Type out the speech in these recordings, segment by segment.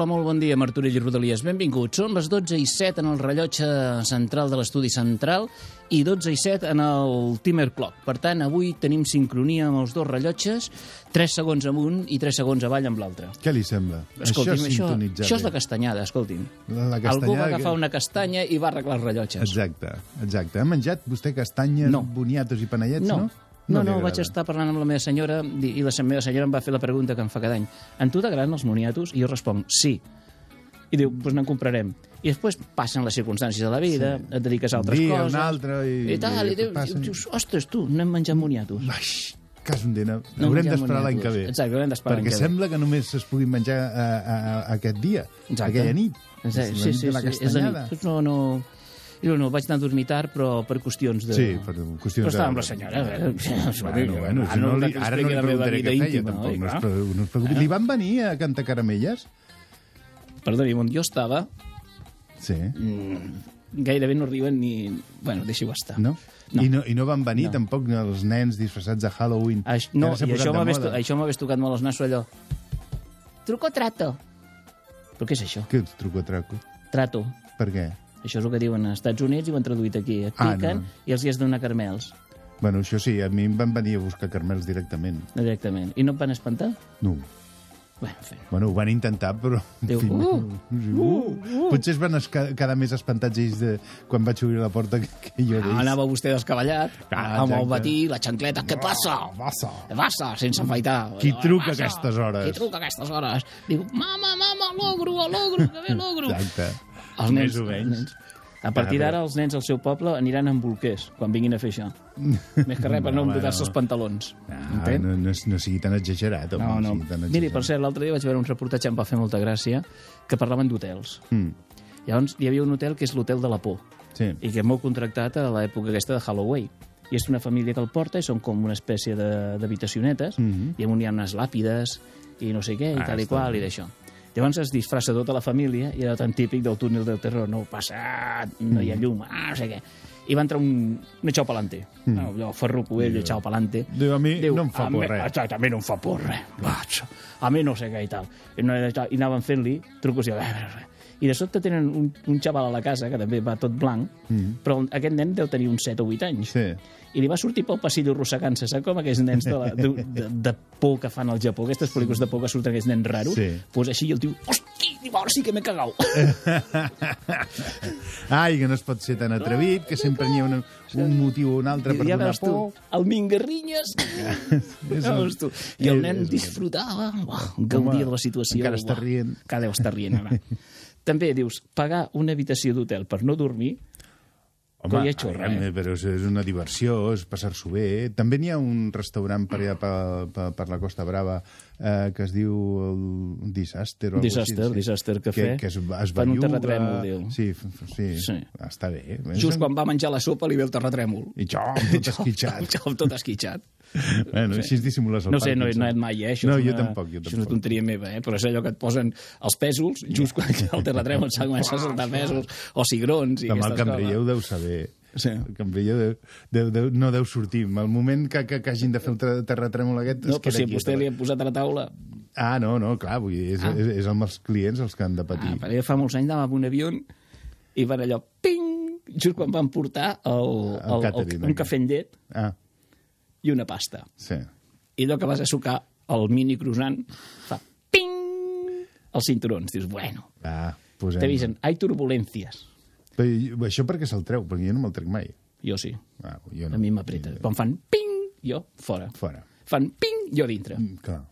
Hola, molt bon dia, Martorell i Rodalies. Benvinguts. Són les 12 i 7 en el rellotge central de l'estudi central i 12 i 7 en el timer clock. Per tant, avui tenim sincronia amb els dos rellotges, 3 segons amunt i 3 segons avall amb l'altre. Què li sembla? Escolti'm, això és això, això és la castanyada, escolti'm. La- la Algú castanyada va agafar una castanya i va arreglar els rellotges. Exacte, exacte. Ha menjat vostè castanyes, No. boniatos i panellets, no? No, no, li no, vaig estar parlant amb la meva senyora i la meva senyora em va fer la pregunta que em fa cada any. En tu t'agraden els moniatos? I jo responc, sí. I diu, doncs n'en comprarem. I després passen les circumstàncies de la vida, sí. et dediques a altres dia, coses... un altre, i- I tal, i, i passen. dius, ostres, tu, no hem menjat moniatos. Baix, cas un dia. No, No haurem d'esperar l'any que ve. Exacte, haurem d'esperar l'any Perquè que ve. sembla que només es puguin menjar a, a, a aquest dia, Exacte. aquella nit. Exacte, La sí, sí, la sí, és de nit. no, no... Jo no, vaig anar a dormir tard, però per qüestions de... Sí, per qüestions Però estava amb la senyora. Eh? Bueno, bueno, si no, no, li, ara no li preguntaré què feia, íntima, tampoc. No, es, clar. pre- no es preocupi. Li van venir a cantar caramelles? Perdoni, on jo estava, Sí. mm, gairebé no arriben ni... Bueno, deixi-ho estar. No? No. I, no, I no van venir No. tampoc els nens disfressats de Halloween. Aix, no, i això m'hagués m'hagués tocat molt els nassos allò. Truco trato? Però què és això? Què ets truco-traco? Trato. Per què? Això és el que diuen als Estats Units i ho han traduït aquí. Et Ah, piquen no. i els hi has de donar carmels, Bueno, això sí, a mi em van venir a buscar carmels directament. directament. I no et van espantar? No. Bueno. Bueno, ho van intentar, però... Diu, fi, "Uh, no. uh, Potser es van quedar més espantats ells de, quan vaig obrir la porta que, que jo Ah, d'ells. anava vostè descabellat, Ah, amb el batí, la xancleta, què passa? Passa. Passa? Sense afaitar. Qui truca a passa? aquestes hores? Qui truca a aquestes hores? Diu, mama, mama, l'ogro, l'ogro, que ve l'ogro. Exacte. Els nens, Més o menys. els nens. A partir d'ara, els nens al seu poble aniran amb bolquers quan vinguin a fer això. Més que res, per no home, embotar-se no. els pantalons. Ah, Entén? no, no, no sigui tan exagerat, home. No, no. sigui tan Miri, per exagerat. cert, l'altre dia vaig veure un reportatge, em va fer molta gràcia, que parlaven d'hotels. Mm, Llavors, hi havia un hotel que és l'Hotel de la Por, sí. i que molt contractat a l'època aquesta de Halloween. I és una família que el porta i són com una espècie de- d'habitacionetes, Mhm. i on hi ha unes làpides i no sé què, i Ah, tal i qual, i d'això. Llavors es disfressa tota la família i era tan típic del túnel del terror, no passa, no hi ha llum, ah, no sé què. I va entrar un, un echao pa'lante, mm. no, allò ferruco ell, echao pa'lante. Diu, a mi no em fa a por res." A mi no em fa por res. Vaig, a mi no sé què i tal. I, no, i anaven fent-li trucos i... I de sobte tenen un, un xaval a la casa, que també va tot blanc, mm. però aquest nen deu tenir uns 7 o 8 anys. Sí. I li va sortir pel passillo rossegant-se, saps com aquells nens de, la, de, de, de por que fan al Japó, aquestes pel·lícules de por que surten aquells nens raros? Sí. Pues així, i el tio, hosti, ara sí que m'he cagat. Ai, que no es pot ser tan atrevit, que sempre n'hi ha una, un motiu o un altre per ja donar veus tu, por. el Mingarrinyes. Ja veus tu. I el nen disfrutava, uah, gaudia de la situació. encara està rient. Encara deu estar rient, ara. També dius, pagar una habitació d'hotel per no dormir, Home, Coi, xorra, eh? però és és una diversió, és passar-s'ho bé. També n'hi ha un restaurant per allà per, per, per la Costa Brava eh, que es diu el Disaster. o Disaster, així, Disaster Cafè. Que, que es, es Fan un terratrèmol, diu. Sí, sí, Sí. està bé. just quan va menjar la sopa li ve el terratrèmol. I jo, tot esquitxat. Jo, tot esquitxat. Bueno, així es dissimules el No sé, no he anat mai, eh? Això no, és jo una, tampoc, jo Això és una tampoc. tonteria meva, eh? Però és allò que et posen els pèsols, just quan el terratrèmol s'ha començat a saltar pèsols, o cigrons i Demà el aquestes cambrer ho coses. deu saber. Sí. El cambrer deu, deu, deu, no deu sortir. Al moment que, que, que hagin de fer el ter- terratrèmol aquest... No, però si a quiet. vostè li han posat a la taula... Ah, no, no, clar, vull dir, és, Ah. és, és amb els clients els que han de patir. Ah, perquè fa molts anys anava amb un avió i van allò, ping, just quan van portar el, El el, el, catering, un aquí. cafè amb llet Ah, i una pasta. sí. I allò que vas a sucar el mini croissant fa ping els cinturons. Dius, bueno, Va, posem... t'avisen, hay turbulencias. Però, això perquè se'l treu? Perquè jo no me'l trec mai. Jo sí, Ah, jo no. a mi m'apreta. Quan fan ping, jo, fora. Fora. fan ping, jo dintre. Mm, Clar.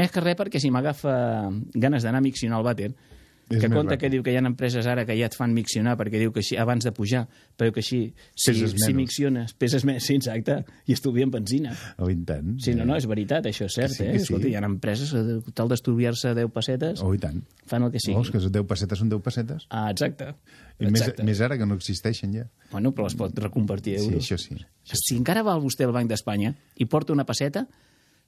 Més que res perquè si m'agafa ganes d'anar a miccionar al vàter, És que més ràpid. que diu que hi ha empreses ara que ja et fan miccionar perquè diu que així, abans de pujar, però que així, si, Peses si micciones, peses més, sí, exacte, i estalvien benzina. Oh, i tant. Sí, no, no, és veritat, això és cert, sí, eh? que sí. Escolta, hi ha empreses que tal d'estalviar-se 10 pessetes, Oh, i tant. fan el que sigui. Vols que 10 pessetes són 10 pessetes? Ah, exacte. I més, exacte. més ara que no existeixen ja. Bueno, però les pot reconvertir a Sí, euros. això sí. Si encara va vostè al Banc d'Espanya i porta una passeta,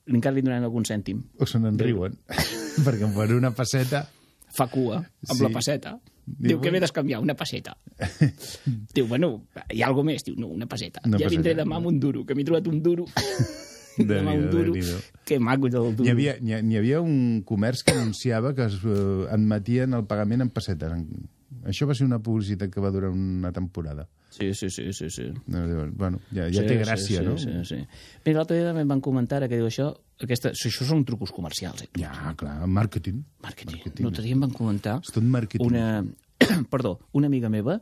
encara li donaran algun cèntim. O se n'enriuen. Perquè per una passeta... Fa cua amb Sí. la passeta. Diu, Diu, que m'he d'escanviar una passeta. Diu, bueno, hi ha alguna més? Diu, no, una passeta. Una ja vindré passeta. demà amb un duro, que m'he trobat un duro. demà un duro. Déu-n'hi-do. Que maco el duro. N'hi havia, n'hi havia un comerç que anunciava que es eh, admetien el pagament en pessetes. En- Això va ser una publicitat que va durar una temporada. Sí, sí, sí, sí. sí. No, Bueno, ja, ja sí, té gràcia, sí, no? Sí, sí, sí. Mira, l'altre dia també em van comentar que diu això, aquesta, això són trucos comercials, eh? Ja, clar, màrqueting. Màrqueting. Màrqueting. L'altre dia em van comentar... És tot màrqueting. Una, perdó, una amiga meva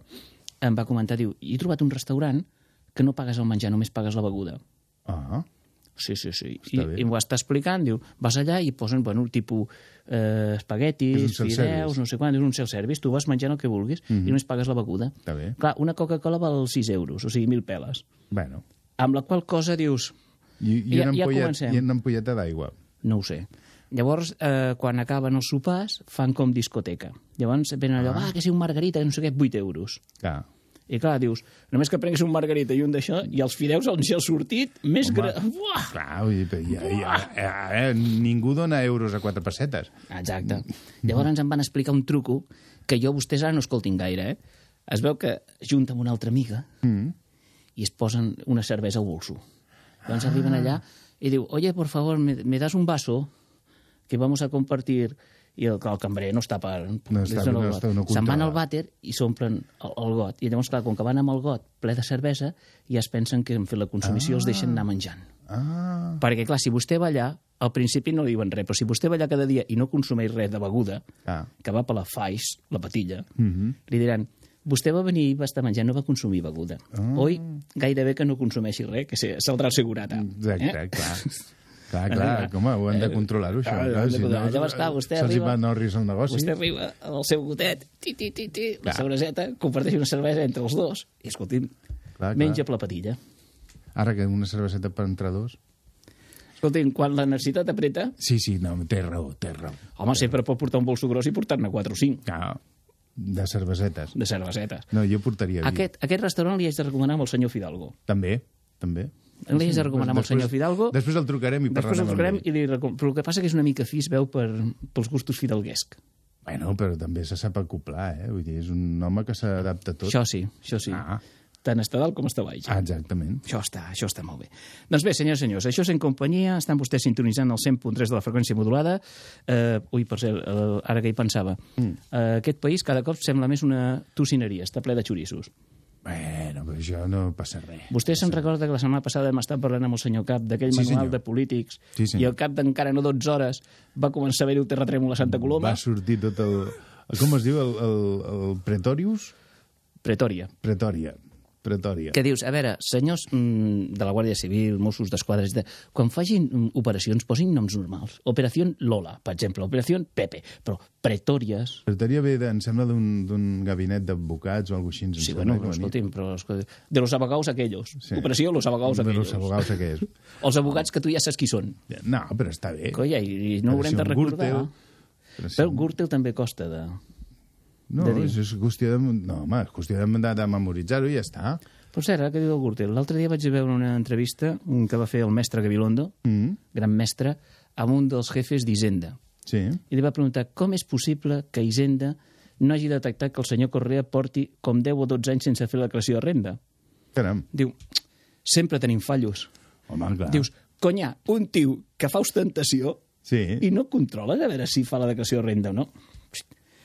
em va comentar, diu, he trobat un restaurant que no pagues el menjar, només pagues la beguda. Ah, Sí, sí, sí. I, bé. I m'ho està explicant, diu, vas allà i posen, bueno, tipus eh, espaguetis. Mhm. fideus, no sé quant, és un self-service, tu vas menjant el que vulguis i només pagues la beguda. està bé. Clar, una Coca-Cola val 6 euros, o sigui, 1.000 peles. Bueno, Amb la qual cosa dius, i, i, Ja- una, ja comencem. i una ampolleta d'aigua. no ho sé. Llavors, eh, quan acaben els sopars, fan com discoteca. Llavors venen allò, ah. que si un margarita, no sé què, 8 euros. Clar. I clar, dius, només que prenguis un margarita i un d'això, i els fideus on ja ha sortit, més... Gra... Buah! Clar, vull dir, però ja, ja, ja, eh, ningú dona euros a quatre pessetes. Exacte. Llavors em van explicar un truco que jo vostès ara no escoltin gaire, eh? Es veu que junta amb una altra amiga Mm. i es posen una cervesa al bolso. Llavors arriben allà i diu, oye, por favor, me, me das un vaso que vamos a compartir i el, el cambrer no està per... No està- per- no està- no Se'n van al vàter i s'omplen el, el got. I llavors, clar, com que van amb el got ple de cervesa, ja es pensen que han fet la consumició i els deixen anar menjant. Ah, Perquè, clar, si vostè va allà, al principi no li diuen res, però si vostè va allà cada dia i no consumeix res de beguda, ah. que va per la faix, la patilla, Mm -hmm. li diran vostè va venir i va estar menjant, no va consumir beguda. Ah. Oi, gairebé que no consumeixi res, que saldrà el segurata. Exacte, Eh? clar. Clar, clar, com ho hem de controlar-ho, això. Clar, clar, de si controlar. no, Llavors, clar, vostè se'ls arriba- va Norris al negoci. Vostè arriba amb el seu gotet, ti, ti, ti, ti, la Clar. cerveseta, comparteix una cervesa entre els dos, i escolti'm, Clar, menja clar. per la patilla. Ara que una cerveseta per entre dos... Escolti'm, quan la necessitat apreta, Sí, sí, no, té raó, té raó. home, sempre pot portar un bolso gros i portar-ne 4 o 5 Clar, de cervesetes. de cervesetes. No, jo portaria vi. Aquest, aquest restaurant li haig de recomanar amb el senyor Fidalgo. També, també. Haig de recomanar amb el senyor Fidalgo. Després el trucarem i Després parlarem el trucarem i li recom... Però el que passa que és una mica fi, es veu, per, pels gustos fidalguesc. Bueno, però també se sap acoplar, eh? Vull dir, és un home que s'adapta a tot. Això sí, això sí. Ah. Tant està dalt com està baix. Ah, exactament. Això està, això està molt bé. Doncs bé, senyors i senyors, això és en companyia, estan vostès sintonitzant el 100.3 de la freqüència modulada. Uh, ui, per cert, uh, ara que hi pensava, mm. uh, aquest país cada cop sembla més una tocineria, està ple de xorissos. Bueno, però això no passa res. Vostè se'n recorda que la setmana passada hem estat parlant amb el senyor Cap d'aquell Sí, manual senyor. de polítics Sí, senyor. i al cap d'encara no 12 hores va començar a haver-hi el terratrèmol a Santa Coloma? Va sortir tot el... Com es diu? El, el, el Pretorius? Pretòria. Pretòria. Pretòria. que dius, a veure, senyors mm, de la Guàrdia Civil, Mossos d'Esquadra, quan facin mm, operacions, posin noms normals. Operació Lola, per exemple, Operació Pepe, però pretòries... Pretòria ve, de, em sembla, d'un gabinet d'advocats o alguna cosa així. Sí, bueno, però, escolti'm, però, escolti, de los abogados aquellos. Sí. Operació Los abogados De aquellos. los abogados aquells. Els abogats que tu ja saps qui són. No, però està bé. Colla, i, i no Però haurem de recordar. Gürtel, però Gürtel també costa de... No, de dir. és, és qüestió de... No, home, és qüestió de, de, de memoritzar-ho i ja està. Per cert, ara que diu el Gürtel, l'altre dia vaig veure una entrevista que va fer el mestre Gabilondo, Mm, gran mestre, amb un dels jefes d'Hisenda. sí. i li va preguntar com és possible que Hisenda no hagi detectat que el senyor Correa porti com 10 o 12 anys sense fer la declaració de renda. Caram. Diu, sempre tenim fallos. Home, clar. Dius, conya, un tio que fa ostentació Sí. i no controla de veure si fa la declaració de renda o no.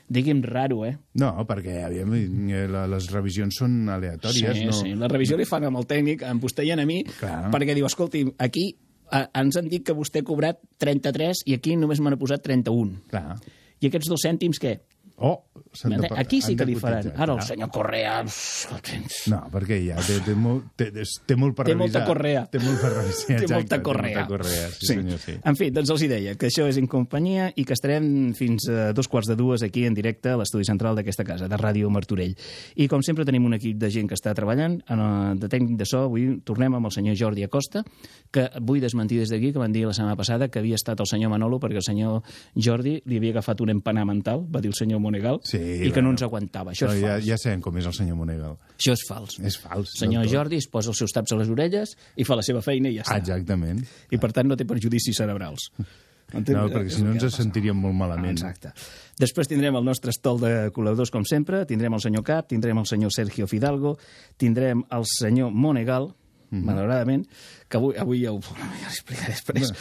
Pst, Digui'm raro, eh? No, perquè aviam, eh, les revisions són aleatòries. sí, no... sí. La revisió li fan amb el tècnic, amb vostè i a mi, Clar. perquè diu, escolti, aquí ens han dit que vostè ha cobrat 33 i aquí només m'han posat 31. Clar. I aquests dos cèntims, què? Oh, de Aquí sí que li faran. Ara el Ah. senyor Correa... No, perquè ja té, té, molt, té, té molt per Té revisar. molta correa. Té molt per revisar, Té exacte, molta correa. Té molta correa, sí, senyor, sí. En fi, doncs els hi deia que això és en companyia i que estarem fins a dos quarts de dues aquí en directe a l'estudi central d'aquesta casa, de Ràdio Martorell. I com sempre tenim un equip de gent que està treballant, en, eh, de tècnic de so, avui tornem amb el senyor Jordi Acosta, que vull desmentir des d'aquí, que van dir la setmana passada que havia estat el senyor Manolo perquè el senyor Jordi li havia agafat un empanar mental, va dir el senyor Monegal, Sí, i que bueno. no ens aguantava. Això No, és ja, fals. ja sabem com és el senyor Monegal. Això és fals. És fals. El senyor. Jordi es posa els seus taps a les orelles i fa la seva feina i ja està. Exactament. I per tant no té perjudicis cerebrals. Entens? No, perquè És si no ens sentiríem molt malament. Exacte. Després tindrem el nostre estol de col·laboradors, com sempre. Tindrem el senyor Cap, tindrem el senyor Sergio Fidalgo, tindrem el senyor Monegal, Mhm. malauradament, que avui, avui ja ho ja l'explicaré després.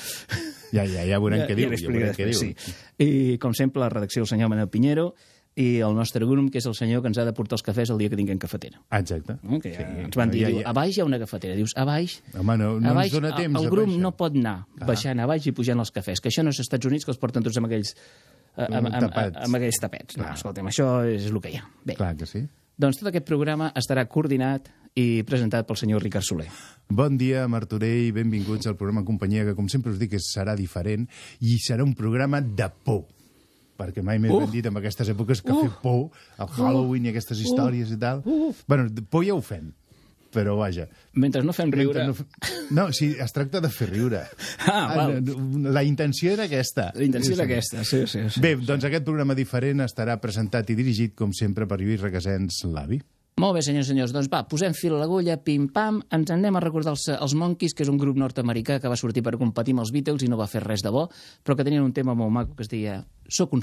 Ja, ja, ja veurem què diu. Ja l'explicaré veurem què diu. sí. I, com sempre, la redacció del senyor Manel Pinheiro i el nostre grum, que és el senyor que ens ha de portar els cafès el dia que tinguem cafetera. Exacte. No? Que ja Sí. ens van dir, Ja, diu, ja. a baix hi ha una cafetera. Dius, a baix... Home, no, no a ens baix, dona temps. El grup baixar. no pot anar baixant a baix i pujant els cafès, que això no és als Estats Units, que els porten tots amb aquells, eh, amb, amb, amb, amb aquells tapets. No, Clar. escolta'm, això és el que hi ha. Bé, Clar que sí. Doncs tot aquest programa estarà coordinat i presentat pel senyor Ricard Soler. Bon dia, Martorell, benvinguts al programa Companyia, que com sempre us dic serà diferent i serà un programa de por perquè mai més Uh. dit en aquestes èpoques que Uh. fer por, el Halloween i aquestes històries i tal. Uh. Bueno, por ja ho fem, però vaja. Mentre no fem riure... No, no, sí, es tracta de fer riure. Ah, val. La intenció era aquesta. La intenció Sí, era sí. aquesta, sí, sí. sí. Bé, doncs aquest programa diferent estarà presentat i dirigit, com sempre, per Lluís Requesens, l'avi. Molt bé, senyors i senyors. Doncs va, posem fil a l'agulla, pim-pam, ens en anem a recordar els, els Monkeys, que és un grup nord-americà que va sortir per competir amb els Beatles i no va fer res de bo, però que tenien un tema molt maco que es deia «Soc un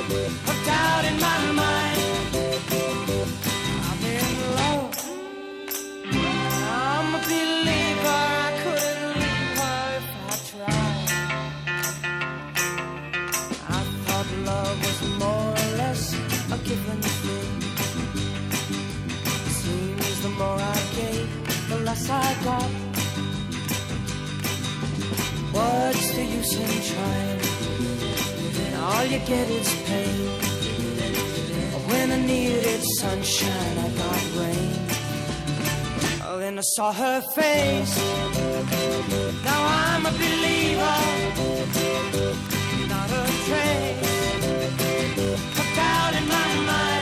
What's the use in trying? All you get is pain. When I needed sunshine, I got rain. Oh, then I saw her face. Now I'm a believer. Not a trace of doubt in my mind.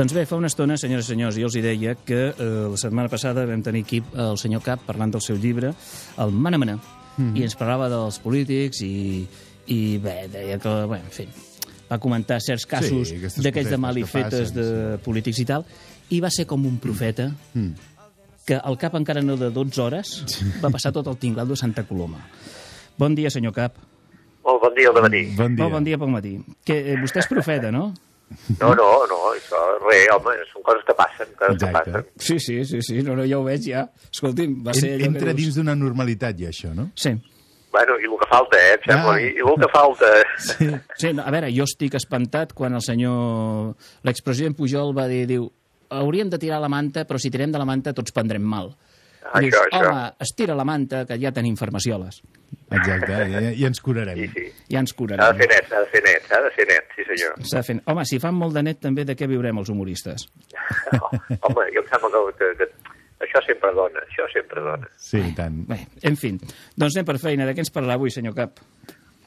Doncs bé, fa una estona, senyores i senyors, jo els hi deia que eh, la setmana passada vam tenir aquí el senyor Cap parlant del seu llibre, el Mana Mana, Mhm. i ens parlava dels polítics i, i bé, deia que, bé, en fi, va comentar certs casos aquestes d'aquells de malifetes que passen, de polítics i tal, i va ser com un profeta que al cap encara no de 12 hores va passar tot el tinglado de Santa Coloma. Bon dia, senyor Cap. Molt bon dia al matí. Bon dia. Molt bon dia pel matí. Que, eh, vostè és profeta, no? No, no, no, això, res, home, són coses que passen, coses que Exacte. passen. Sí, sí, sí, sí, no, no, ja ho veig, ja. Escolti'm, va ser En, entra que dins d'una normalitat, ja, això, no? Sí, Bueno, i el que falta, eh, em sembla, Ah. i, i el que falta... Sí. sí no, a veure, jo estic espantat quan el senyor... L'expresident Pujol va dir, diu, hauríem de tirar la manta, però si tirem de la manta tots prendrem mal. Això, Dius, això. home, estira la manta, que ja tenim farmacioles. Exacte, i, i ens curarem. Sí, sí. Ja ens S'ha de curarem. fer net, s'ha de fer net, s'ha de fer net, sí senyor. S'ha fent... Home, si fan molt de net, també de què viurem els humoristes? home, jo em sembla que, que, que això sempre dona, això sempre dona. Sí, i tant. Bé, en fi, doncs anem per feina. De què ens parlarà avui, senyor Cap?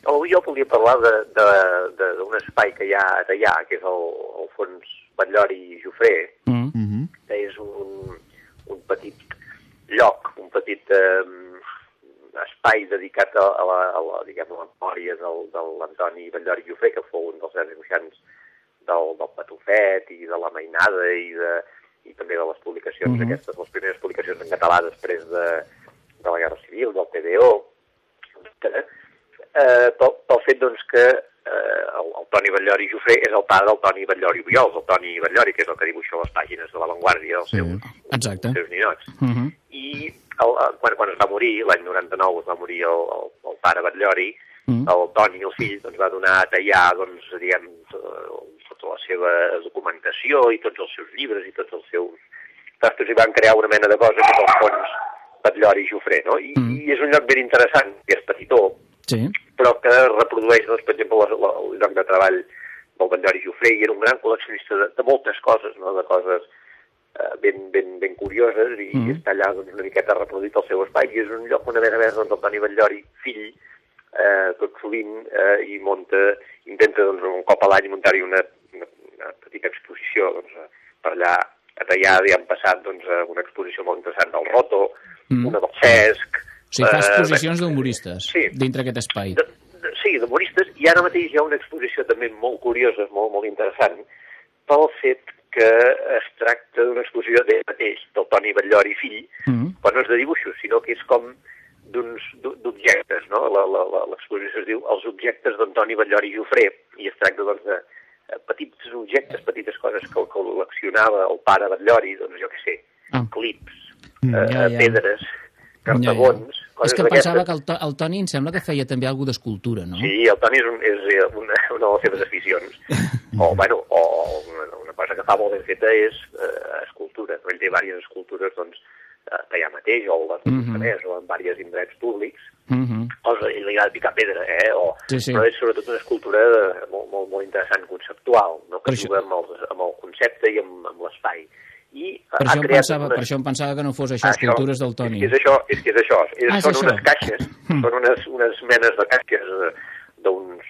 Avui jo volia parlar de- de- de- d'un espai que hi ha allà, que és el, el fons Batllori i Jofré, Mm. Mhm. que és un, un petit lloc, un petit, eh, espai dedicat a, a, la, a la, diguem, a la memòria del, de l'Antoni Batllori Jofré, que fou un dels grans dibuixants del, del Patufet i de la Mainada i, de, i també de les publicacions, Mhm. aquestes, les primeres publicacions en català després de, de la Guerra Civil, del TVO, etc. Eh, pel, pel fet doncs, que eh, el, el Toni Batllori Jofré és el pare del Toni Batllori Obiols, el Toni Batllori, que és el que dibuixa les pàgines de La Vanguardia dels Sí. seus, Exacte. dels seus ninots Uh -huh. i el, quan, quan es va morir, l'any 99 es va morir el, el, el pare Batllori, Mm. el Toni, el fill, doncs va donar a tallar, doncs, diguem, to- tota la seva documentació i tots els seus llibres i tots els seus tastos i van crear una mena de cosa que és el fons Batllori i Jofré, no? I, Mm. I és un lloc ben interessant, que és petitó, Sí. però que reprodueix, doncs, per exemple, la, la, el lloc de treball del Batllori Jofré i era un gran col·leccionista de, de moltes coses, no? de coses eh, ben, ben, ben curioses i mm. està allà doncs, una miqueta reproduït el seu espai i és un lloc on a més a més doncs, el Toni Batllori, fill, eh, tot sovint eh, i munta, intenta doncs, un cop a l'any muntar-hi una, una, una petita exposició doncs, per allà a Tallada i han passat doncs, una exposició molt interessant del Roto, Mm. mm. una del Cesc... O sigui, fa eh, exposicions d'humoristes Sí. dintre aquest espai. de, de, sí, d'humoristes, i ara mateix hi ha una exposició també molt curiosa, molt, molt interessant, pel fet que es tracta d'una exposició d'ell mateix, del Toni Batllori fill, Mm. però no és de dibuixos, sinó que és com d'objectes, no? L'exposició es diu Els objectes d'Antoni Batllori Jofré, i es tracta doncs, de petits objectes, petites coses que col·leccionava el pare Batllori, doncs jo què sé, Ah. clips, Mm, eh, ja, ja. pedres, cartabons, És que em pensava d'aquestes. que el, To- el Toni em sembla que feia també alguna d'escultura, no? Sí, el Toni és, un, és eh, una, una de les seves aficions. O, bueno, o una, una cosa que fa molt ben feta és eh, escultura. Ell té diverses escultures, doncs, eh, allà mateix, o a Mhm. Lluçanès, o en diversos indrets públics. Mm -hmm. O li li agrada picar pedra, eh? O, Sí, sí. Però és sobretot una escultura de, molt, molt, molt interessant, conceptual, no? que això- juga amb el, amb el concepte i amb, amb l'espai. I Per, ha això creat pensava, unes- per això em pensava que no fos això, Ah, escultures del Toni. És que és això, és que és això. És, Ah, és són això. unes caixes, Mm. són unes, unes menes de caixes eh, d'uns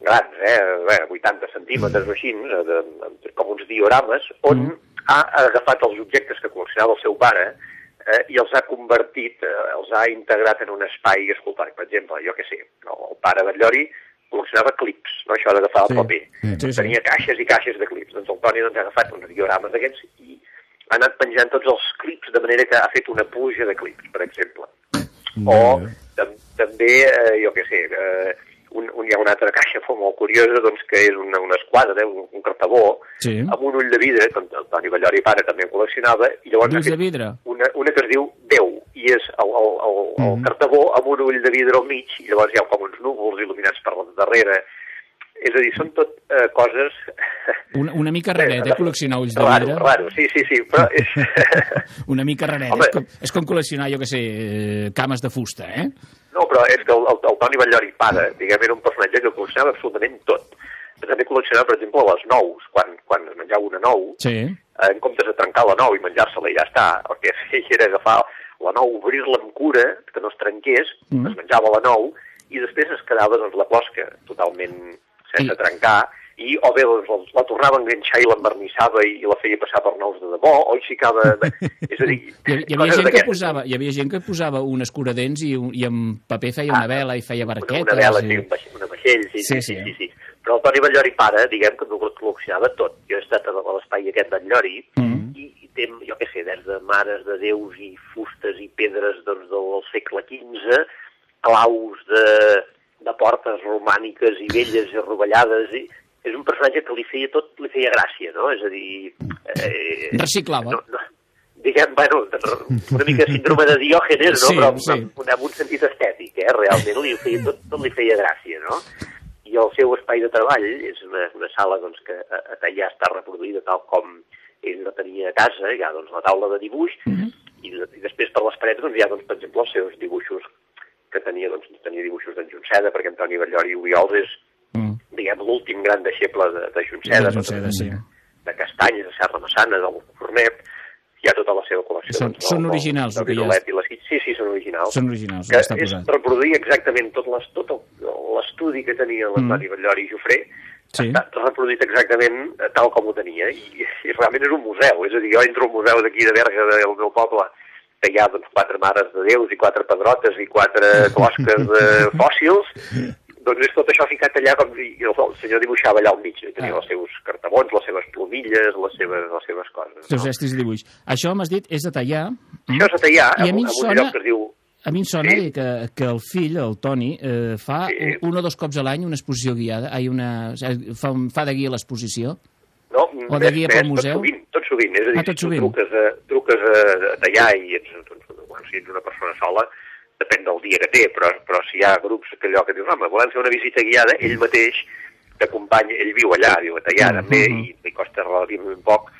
grans, eh, bé, 80 centímetres o així, eh, de, de, com uns diorames, on Mm. ha agafat els objectes que col·leccionava el seu pare eh, i els ha convertit, eh, els ha integrat en un espai escultòric. Per exemple, jo què sé, el, el pare Batllori col·leccionava clips, no? això d'agafar el Sí, paper. sí. Sí, sí. Tenia caixes i caixes de clips. Doncs el Toni doncs, ha agafat uns diorames d'aquests i ha anat penjant tots els clips, de manera que ha fet una pluja de clips, per exemple. O Ja. tam també, eh, jo què sé, eh, un, un, hi ha una altra caixa molt, molt curiosa, doncs, que és una, una esquadra, un, un cartabó, Sí. amb un ull de vidre, que el Toni Ballori pare també en col·leccionava, i llavors ha D'ulls de fet vidre? una, una que es diu Déu, i és el, el, el, el Mhm. cartabó amb un ull de vidre al mig, i llavors hi ha com uns núvols il·luminats per darrere. És a dir, són tot eh, coses... Una, una mica raret, eh, col·leccionar ulls de raro, vidre. Raro, sí, sí, sí, però és... Una mica raret. Home. És com, és com col·leccionar, jo que sé, eh, cames de fusta, eh? No, però és que el, el, el Toni Batllori pare, diguem, era un personatge que col·leccionava absolutament tot. També col·leccionava, per exemple, les nous, quan, quan es menjava una nou, Sí. eh, en comptes de trencar la nou i menjar-se-la i ja està, el que feia era agafar la nou, obrir-la amb cura, que no es trenqués, mm. es menjava la nou, i després es quedava doncs, la closca totalment sense trencar, i o bé la, la tornava a enganxar i l'envernissava i, i la feia passar per nous de debò, o hi ficava... és a dir, Hi, hi, havia gent que posava, hi havia gent que posava un escuradents i, un- i amb paper feia una vela i feia barquetes. una vela, i... sí, un vaixell, una vaixell sí, Sí, sí, sí. sí, sí, sí. Però el Toni Batllori pare, diguem que no col·leccionava tot. Jo he estat a l'espai aquest Batllori Mm. i, i té, jo què sé, des de mares de déus i fustes i pedres doncs, del segle XV, claus de, de portes romàniques i velles i rovellades. I, és un personatge que li feia tot, li feia gràcia, no? És a dir... Eh, Reciclava. no, no, diguem, bueno, una mica síndrome de Diògenes, no? Sí, però sí. amb, amb un sentit estètic, eh? Realment li feia, tot, tot li feia gràcia, no? I el seu espai de treball és una, una sala doncs, que a, a ja està reproduïda tal com ell la tenia a casa, hi ha doncs, la taula de dibuix, Mhm. i, i després per les parets doncs, hi ha, doncs, per exemple, els seus dibuixos que tenia, doncs, tenia dibuixos d'en Junceda, perquè Antoni Batllori i Obiols és, Mm. diguem, l'últim gran deixeble de, de Junceda, De Junceda, sí. de Castanyes, de Serra Massana, del Cornet, hi ha tota la seva col·lecció. Són- doncs, són del- originals, del el que hi ha. Virolet i les... Sí, sí, són originals. Són originals, que està és posat. reproduir exactament tot l'estudi que tenia l'Antoni mm. Batllori i Jofré, Sí. està reproduït exactament eh, tal com ho tenia, i, i realment és un museu, és a dir, jo entro al museu d'aquí de Berga, del meu poble, tallar doncs, quatre mares de déus i quatre pedrotes i quatre closques de fòssils, doncs és tot això ficat allà com i el, senyor dibuixava allà al mig, i tenia Ah. els seus cartabons, les seves plomilles, les seves, les seves coses. Els seus estris de dibuix. Això m'has dit és de tallar. Això és a tallar, I a en, mi un sona- lloc que es diu... A mi em sona Sí. que, que el fill, el Toni, eh, fa Sí. un, un o dos cops a l'any una exposició guiada, ai, una, fa, fa de guia a l'exposició. No, O de guia pel museu? Tot sovint, tot sovint. És a dir, Ah, si tu truques a, truques a, a tallar i ets, doncs, bueno, si ets una persona sola, depèn del dia que té, però, però si hi ha grups que allò que dius, home, volem fer una visita guiada, ell mateix t'acompanya, ell viu allà, viu a tallar Mhm. també, i li costa relativament poc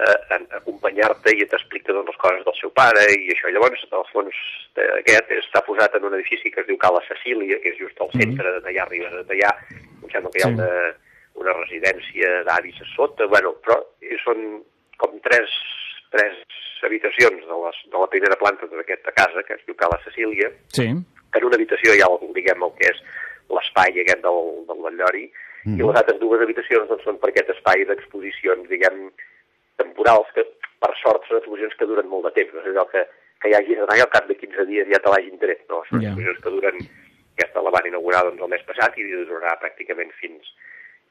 eh, acompanyar-te i t'explica doncs, les coses del seu pare i això. Llavors, el fons eh, aquest està posat en un edifici que es diu Cala Cecília, que és just al centre de tallar, arribes a tallar, em sembla que hi ha Sí. una, una residència d'avis a sota, bueno, però són com tres, tres habitacions de, les, de la primera planta d'aquesta casa, que es diu Cala Cecília, Sí. en una habitació hi ha, el, diguem, el que és l'espai aquest del, del Batllori, i les altres dues habitacions doncs, són per aquest espai d'exposicions, diguem, temporals, que per sort són exposicions que duren molt de temps, no és allò que, que hi hagis d'anar i al cap de 15 dies ja te l'hagin tret, no, són Ja. exposicions que duren, aquesta la van inaugurar doncs, el mes passat i durarà pràcticament fins,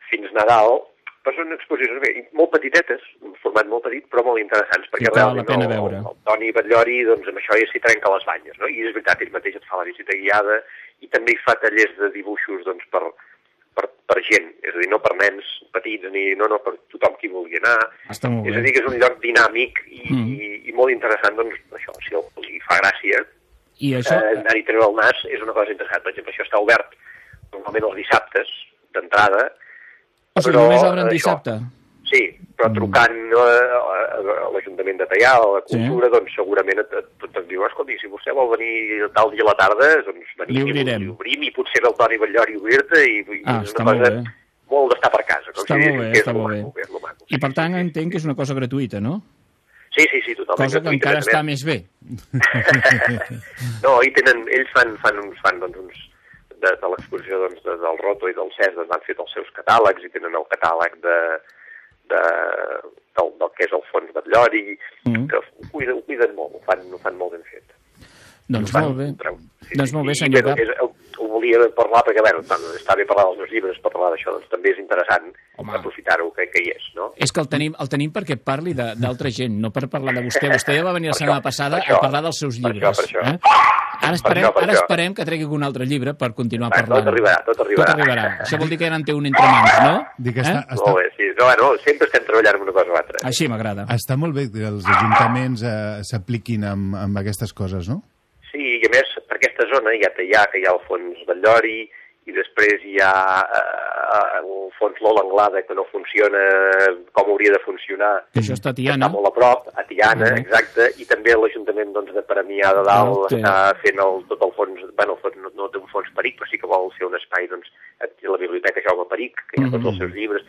fins Nadal, però són exposicions bé, molt petitetes, un format molt petit, però molt interessants, perquè I val la realment pena el, veure. el, el Toni Batllori, doncs amb això ja s'hi trenca les banyes, no? I és veritat, ell mateix et fa la visita guiada i també hi fa tallers de dibuixos doncs, per, per, per gent, és a dir, no per nens petits, ni no, no per tothom qui vulgui anar. Està molt és a dir, que és un lloc dinàmic i, Mm. i, i molt interessant, doncs, això, si el, li fa gràcia, I això... eh, anar-hi treure el nas és una cosa interessant. Per exemple, això està obert normalment els dissabtes, d'entrada, o sigui, però, només obren això, dissabte. Sí, però trucant no, a, l'Ajuntament de Tallà, a la Sí. Cultura, doncs segurament et, et, et, et diu, escolti, si vostè vol venir tal dia a la tarda, doncs venim, obrirem. Li obrim i potser el Toni Batllori obrir-te i, i Ah, és una molt cosa bé. molt d'estar per casa. No? Està molt bé, està molt bé. maco, maco. I per Sí, tant sí, sí. entenc que és una cosa gratuïta, no? Sí, sí, sí, totalment. Cosa que encara està més bé. No, i tenen, ells fan, fan uns, fan doncs, uns de, de l'exposició doncs, de, del Roto i del CES doncs, han fet els seus catàlegs i tenen el catàleg de, de, del, del que és el fons Batllori, Mm. que ho cuiden, ho cuiden molt, ho fan, ho fan molt ben fet. Doncs fan, molt bé. ho treuen. Doncs molt bé, senyor Cap. És, volia parlar perquè, bueno, tant, està bé parlar dels meus llibres, per parlar d'això, doncs també és interessant aprofitar-ho que, que hi és, no? És que el tenim, el tenim perquè parli de- d'altra gent, no per parlar de vostè. Vostè ja va venir la Per setmana això, passada per això, a parlar dels seus per llibres. això, per això. Eh? Ara, esperem, això, per ara això. esperem que tregui un altre llibre per continuar Va, parlant. tot arribarà, tot arribarà. Tot arribarà. Això vol dir que ja en té un entre mans, no? Dic que està, Eh? està, Molt bé, sí. No, bueno, sempre estem treballant en una cosa o altra. Així m'agrada. està molt bé que els ajuntaments eh, s'apliquin amb, amb aquestes coses, no? Sí, i a més, per zona hi ha Tallà, que hi ha el fons Batllori, i després hi ha eh, el fons Lola Anglada, que no funciona com hauria de funcionar. Que això està a Està Tiana. molt a prop, a Tiana, Mhm. exacte, i també l'Ajuntament doncs, de Premià de Dalt té. està fent el, tot el fons, bueno, el fons, no, no té un fons Peric, però sí que vol fer un espai, doncs, la Biblioteca Jaume Peric, que hi ha tots els Mhm. seus llibres.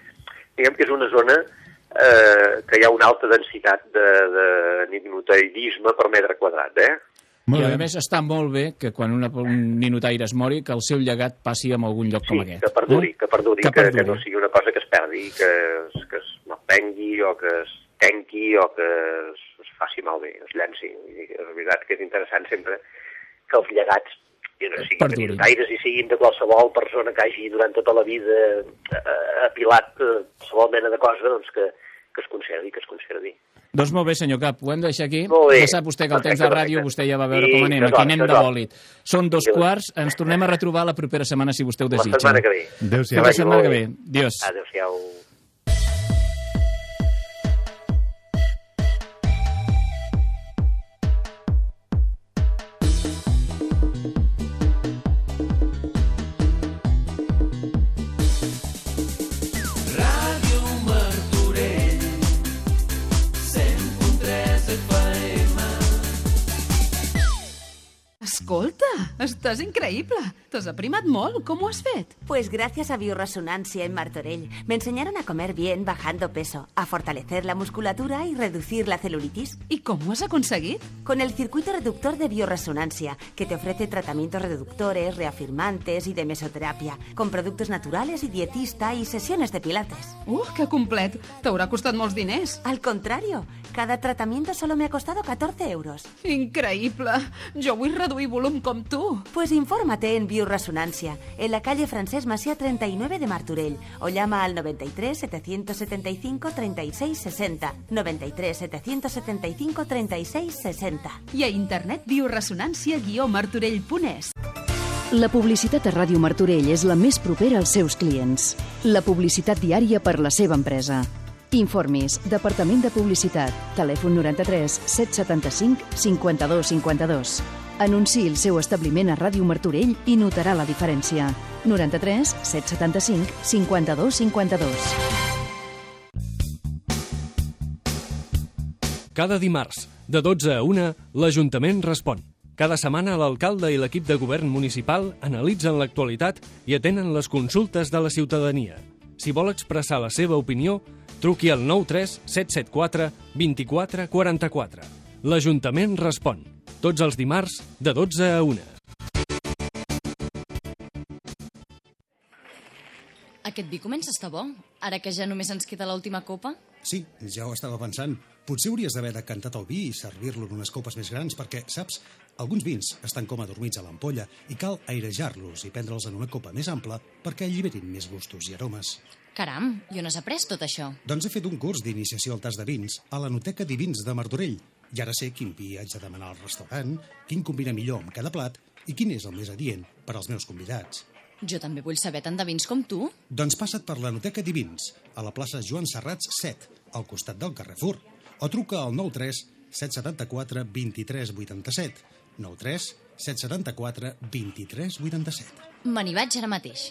Diguem que és una zona eh, que hi ha una alta densitat de, de ninotaidisme per metre quadrat, eh? I a més està molt bé que quan una, un ninotaire es mori, que el seu llegat passi en algun lloc Sí, com aquest. que perduri, eh? que perduri, Que que, que, perduri. no sigui una cosa que es perdi, que es, que es malvengui o que es tenqui o que es, es faci malbé, es llenci. És veritat que és interessant sempre que els llegats i no siguin de ninotaires i siguin de qualsevol persona que hagi durant tota la vida eh, apilat eh, qualsevol mena de cosa, doncs que, que es conservi, que es conservi. Doncs molt bé, senyor Cap, ho hem de deixar aquí. Ja sap vostè que el temps de ràdio vostè ja va veure Sí, com anem. Aquí anem de bòlit. Són dos quarts, ens tornem a retrobar la propera setmana si vostè ho La desitja. setmana que ve. Adéu-siau. La setmana que bé. ve. Adiós. Adéu-siau. Estàs increïble. T'has aprimat molt. Com ho has fet? Pues gracias a Bioresonancia en Martorell me enseñaron a comer bien bajando peso, a fortalecer la musculatura y reducir la celulitis. I com ho has aconseguit? Con el circuito reductor de Bioresonancia, que te ofrece tratamientos reductores, reafirmantes y de mesoterapia, con productos naturales y dietista y sesiones de pilates. Uh, que complet. T'haurà costat molts diners. Al contrario, Cada tratamiento solo me ha costado 14 euros. Increïble. Jo vull reduir volum com tu. Pues infórmate en Bioresonancia, en la calle Francés Masía 39 de Marturell, o llama al 93 775 36 60. 93 775 36 60. I a internet bioresonància-martorell.es. La publicitat a Ràdio Martorell és la més propera als seus clients. La publicitat diària per la seva empresa. Informis, Departament de Publicitat, telèfon 93 775 52 52. Anunciï el seu establiment a Ràdio Martorell i notarà la diferència. 93 775 52 52. Cada dimarts, de 12 a 1, l'Ajuntament respon. Cada setmana l'alcalde i l'equip de govern municipal analitzen l'actualitat i atenen les consultes de la ciutadania. Si vol expressar la seva opinió, truqui al 93 774 24 44. L'Ajuntament respon. Tots els dimarts, de 12 a 1. Aquest vi comença a estar bo, ara que ja només ens queda l'última copa. Sí, ja ho estava pensant. Potser hauries d'haver decantat el vi i servir-lo en unes copes més grans perquè, saps, alguns vins estan com adormits a l'ampolla i cal airejar-los i prendre'ls en una copa més ampla perquè alliberin més gustos i aromes. Caram, i on has après tot això? Doncs he fet un curs d'iniciació al tas de vins a la Noteca Divins de Martorell i ara sé quin vi haig de demanar al restaurant, quin combina millor amb cada plat i quin és el més adient per als meus convidats. Jo també vull saber tant de vins com tu. Doncs passa't per la Noteca Divins, a la plaça Joan Serrats 7, al costat del Carrefour, o truca al 93 774 23 87, 93 774 23 87. Me n'hi vaig ara mateix.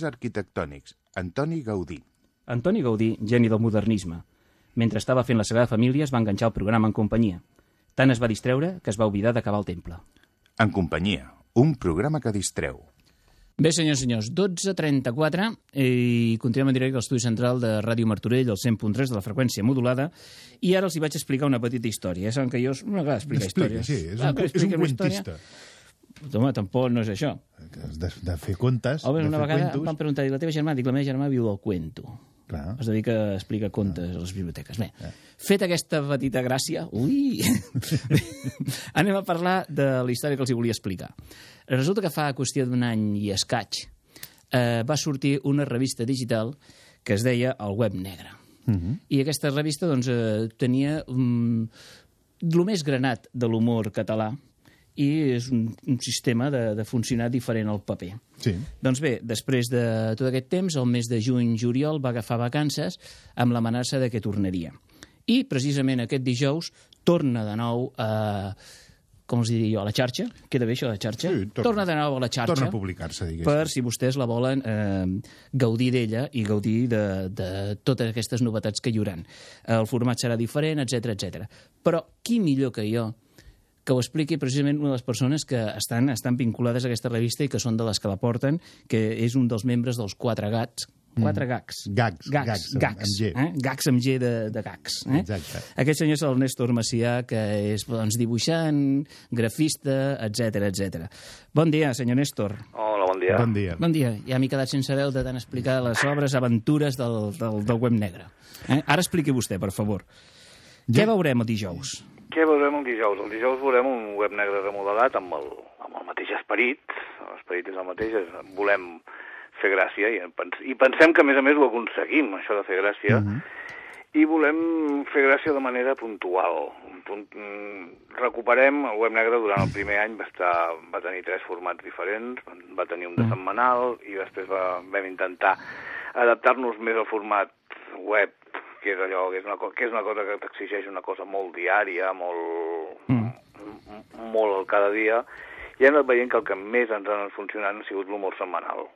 Moments arquitectònics. Antoni Gaudí. Antoni Gaudí, geni del modernisme. Mentre estava fent la Sagrada Família es va enganxar al programa en companyia. Tant es va distreure que es va oblidar d'acabar el temple. En companyia. Un programa que distreu. Bé, senyors i senyors, 12.34 i continuem en directe a l'estudi central de Ràdio Martorell, el 100.3 de la freqüència modulada, i ara els hi vaig explicar una petita història. Ja saben que jo m'agrada explicar Explica, històries. sí, és Ah, un, és un una història. Cuentista. Home, tampoc no és això. De, de fer contes, Home, de una fer vegada em cuentos. van preguntar, dic, la teva germana? Dic, la meva germana viu del cuento. Clar. Es dedica a explicar contes a les biblioteques. Bé, fet aquesta petita gràcia, ui, anem a parlar de la història que els hi volia explicar. Resulta que fa qüestió d'un any i escaig eh, va sortir una revista digital que es deia El Web Negre. Mhm. I aquesta revista doncs, eh, tenia um, el més granat de l'humor català i és un, un sistema de, de funcionar diferent al paper. Sí. Doncs bé, després de tot aquest temps, el mes de juny-juliol va agafar vacances amb l'amenaça de que tornaria. I precisament aquest dijous torna de nou a... com els diria jo, a la xarxa? Queda bé això de la xarxa? Sí, torna. torna de nou a la xarxa. Torna a publicar-se, diguéssim. Per si vostès la volen eh, gaudir d'ella i gaudir de, de totes aquestes novetats que hi hauran. El format serà diferent, etc etc. Però qui millor que jo que ho expliqui precisament una de les persones que estan, estan vinculades a aquesta revista i que són de les que la porten, que és un dels membres dels Quatre Gats, Quatre gags. Gags, Gags, gags, amb- gags, amb G. Eh? Gags amb G de, de gags. Eh? Exacte. Aquest senyor és el Néstor Macià, que és doncs, dibuixant, grafista, etc etc. Bon dia, senyor Néstor. Hola, bon dia. Bon dia. Bon dia. Ja m'he quedat sense veu de tant explicar les obres, aventures del, del, del web negre. Eh? Ara expliqui vostè, per favor. Què veurem el dijous? Què veurem el dijous? El dijous veurem un web negre remodelat amb el, amb el mateix esperit. L'esperit és el mateix. Volem fer gràcia i, pens i pensem que, a més a més, ho aconseguim, això de fer gràcia. Mhm. i volem fer gràcia de manera puntual. Punt, mm, recuperem, el web negre durant el primer any va, estar, va tenir tres formats diferents, va tenir un de setmanal i després va, vam intentar adaptar-nos més al format web, que és allò, que és una, que és una cosa que t'exigeix una cosa molt diària, molt, mm. molt cada dia, i hem anat veient que el que més ens ha anat funcionant ha sigut l'humor setmanal.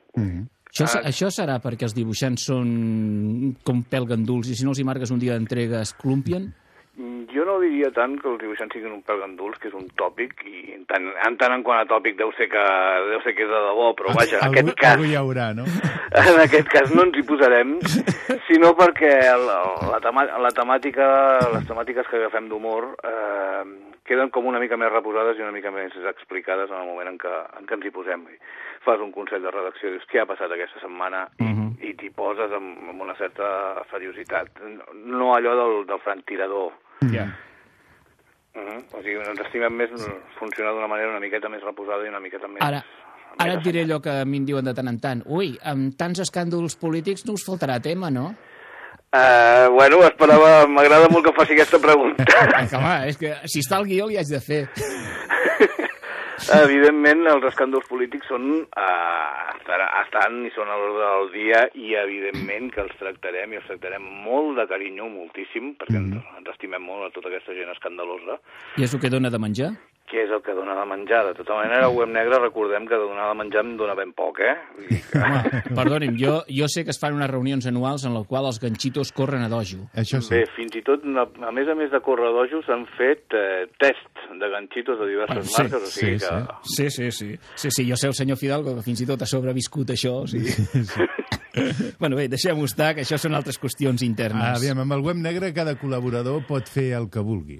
Això, Ah. això serà perquè els dibuixants són com pèl ganduls i si no els hi marques un dia d'entrega es clumpien? Jo no diria tant que els dibuixants siguin un pèl ganduls, que és un tòpic, i en tant en, tant en quant a tòpic deu ser que, deu ser que és de debò, però vaja, en algú, aquest cas, algú hi haurà, no? en aquest cas no ens hi posarem, sinó perquè la, tema, la temàtica, les temàtiques que agafem d'humor eh, queden com una mica més reposades i una mica més explicades en el moment en què, en què ens hi posem. Fas un consell de redacció, dius què ha passat aquesta setmana i, i t'hi poses amb, amb una certa seriositat. No allò del, del franc-tirador, Ja. Uh -huh. O sigui, ens estimem més funcionar d'una manera una miqueta més reposada i una miqueta més... Ara, ara et diré allò que a mi em diuen de tant en tant. Ui, amb tants escàndols polítics no us faltarà tema, no? Uh, bueno, esperava... M'agrada molt que faci aquesta pregunta. Ah, clar, és que si està al guió li haig de fer. Evidentment, els escàndols polítics són, uh, estan, i són a l'ordre del dia i evidentment que els tractarem i els tractarem molt de carinyo, moltíssim, perquè ens, ens estimem molt a tota aquesta gent escandalosa. I és el que dona de menjar? Què és el que dona de menjar? De tota manera, web negre, recordem que de donar de menjar em dona ben poc, eh? Vull dir que... Home, perdoni'm, jo, jo sé que es fan unes reunions anuals en la qual els ganxitos corren a dojo. Això Bé, fins i tot, a a més a més de corredojos, s'han fet eh, test de ganxitos de diverses sí, marques, o sigui que... sí, sí, sí. Sí, sí, jo sé el senyor Fidalgo que fins i tot ha sobreviscut això. O sigui... bueno, bé, deixem-ho estar, que això són altres qüestions internes. Aviam, amb el web negre cada col·laborador pot fer el que vulgui.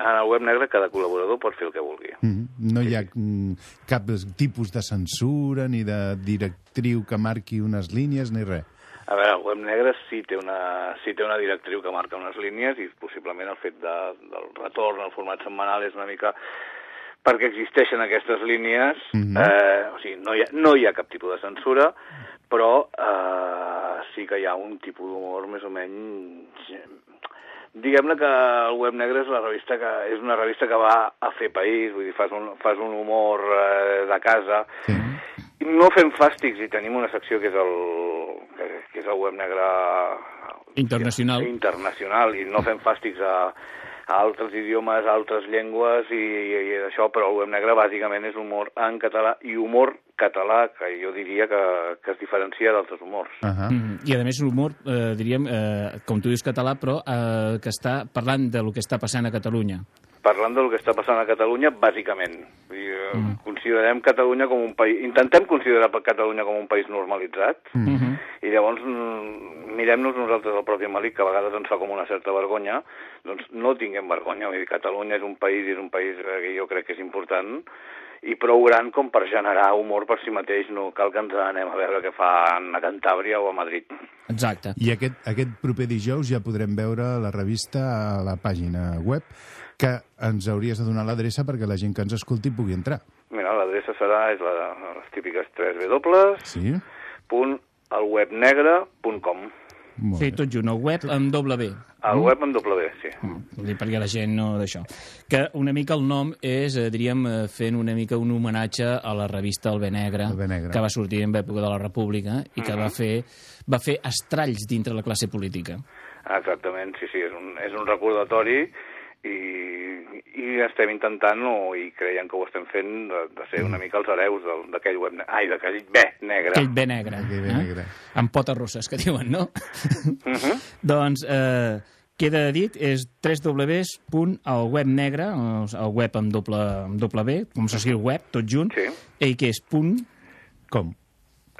En el web negre cada col·laborador pot fer el que vulgui. Mm No hi ha mm, cap tipus de censura ni de directriu que marqui unes línies ni res. A veure, el web negre sí té una, sí té una directriu que marca unes línies i possiblement el fet de, del retorn al format setmanal és una mica perquè existeixen aquestes línies, Mhm. eh, o sigui, no hi, ha, no hi ha cap tipus de censura, però eh, sí que hi ha un tipus d'humor més o menys... Diguem-ne que el Web Negre és, la revista que, és una revista que va a fer país, vull dir, fas un, fas un humor eh, de casa, no fem fàstics i tenim una secció que és el, que, que és el Web Negre Internacional. internacional i no fem fàstics a altres idiomes, a altres llengües i, i, i això, però el web negre bàsicament és humor en català i humor català, que jo diria que, que es diferencia d'altres humors. Uh -huh. Mm, I, a més, l'humor, eh, diríem, eh, com tu dius català, però eh, que està parlant de lo que està passant a Catalunya. Parlant del que està passant a Catalunya, bàsicament. Vull dir, mm. Considerem Catalunya com un país... Intentem considerar Catalunya com un país normalitzat, Mm -hmm. i llavors mm, mirem-nos nosaltres el propi Malik, que a vegades ens fa com una certa vergonya, doncs no tinguem vergonya, vull dir, Catalunya és un país, és un país eh, que jo crec que és important, i prou gran com per generar humor per si mateix, no cal que ens anem a veure què fan a Cantàbria o a Madrid. Exacte. I aquest, aquest proper dijous ja podrem veure la revista a la pàgina web, que ens hauries de donar l'adreça perquè la gent que ens escolti pugui entrar. Mira, l'adreça serà, és la, les típiques 3 W, Sí? punt alwebnegre.com. Sí, tot junt, el web amb doble B. El web amb doble B, sí. Vull dir, perquè la gent no d'això. Que una mica el nom és, eh, diríem, eh, fent una mica un homenatge a la revista El Bé Negre, El Bé Negre. que va sortir en època de la República i que va fer va fer estralls dintre la classe política. Exactament, sí, sí, és un, és un recordatori i, i estem intentant, no, i creiem que ho estem fent, de, de ser una mica els hereus d'aquell web... Ne ai, d'aquell bé negre. Aquell bé negre. Aquell bé eh? negre. Amb potes rosses, que diuen, no? Uh -huh. doncs, eh, queda dit, és www.elwebnegre, el web amb doble, amb doble B, com s'escriu web, tot junt, Sí. i que és punt... Com?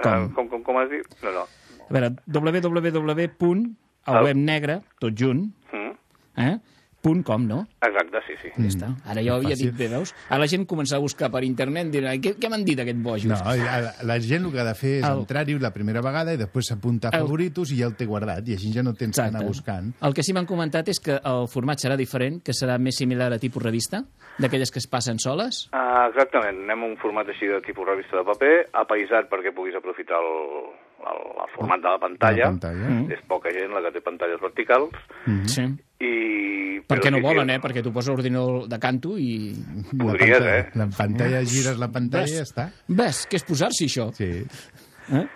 Com? Uh, com, com, com has dit? No, no. A veure, www.elwebnegre, tot junt, Mm. eh? Punt com, no? Exacte, sí, sí. Ja està. Ara jo havia dit bé, veus? Ara la gent comença a buscar per internet, dirà, què, què m'han dit aquest bojos? No, la, la gent el que ha de fer és El- entrar-hi la primera vegada i després s'apunta a El- favoritos i ja el té guardat, i així ja no tens que anar buscant. El que sí m'han comentat és que el format serà diferent, que serà més similar a tipus revista, d'aquelles que es passen soles. Ah, exactament, anem a un format així de tipus revista de paper, apaisat perquè puguis aprofitar el, el, el format de la pantalla. La pantalla. Mm. És poca gent la que té pantalles verticals. Sí. I... Perquè no volen, eh? Perquè tu poses l'ordinador de canto i... La Podries, pantalla, eh? La pantalla, gires la pantalla i Ves? ja està. Ves, què és posar-s'hi, això? Sí. Eh?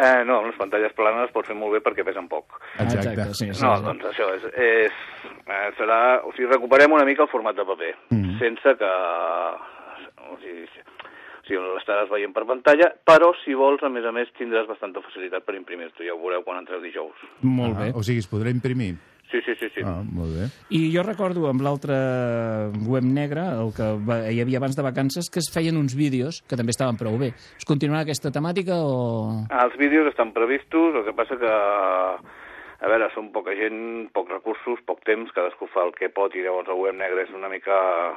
Eh, no, les pantalles planes es pot fer molt bé perquè pesen poc. Exacte. Exacte, sí, sí, no, sí. doncs això és, és eh, serà, o sigui, recuperem una mica el format de paper, Mhm. sense que, o sigui, o sigui, l'estaràs veient per pantalla, però si vols, a més a més, tindràs bastanta facilitat per imprimir-t'ho, ja ho veureu quan entreu dijous. Molt bé. Ah, o sigui, es podrà imprimir. Sí, sí, sí, sí. Ah, molt bé. I jo recordo amb l'altre web negre, el que hi havia abans de vacances, que es feien uns vídeos que també estaven prou bé. Es continuarà aquesta temàtica o...? Els vídeos estan previstos, el que passa que, a veure, són poca gent, pocs recursos, poc temps, cadascú fa el que pot i llavors el web negre és una mica,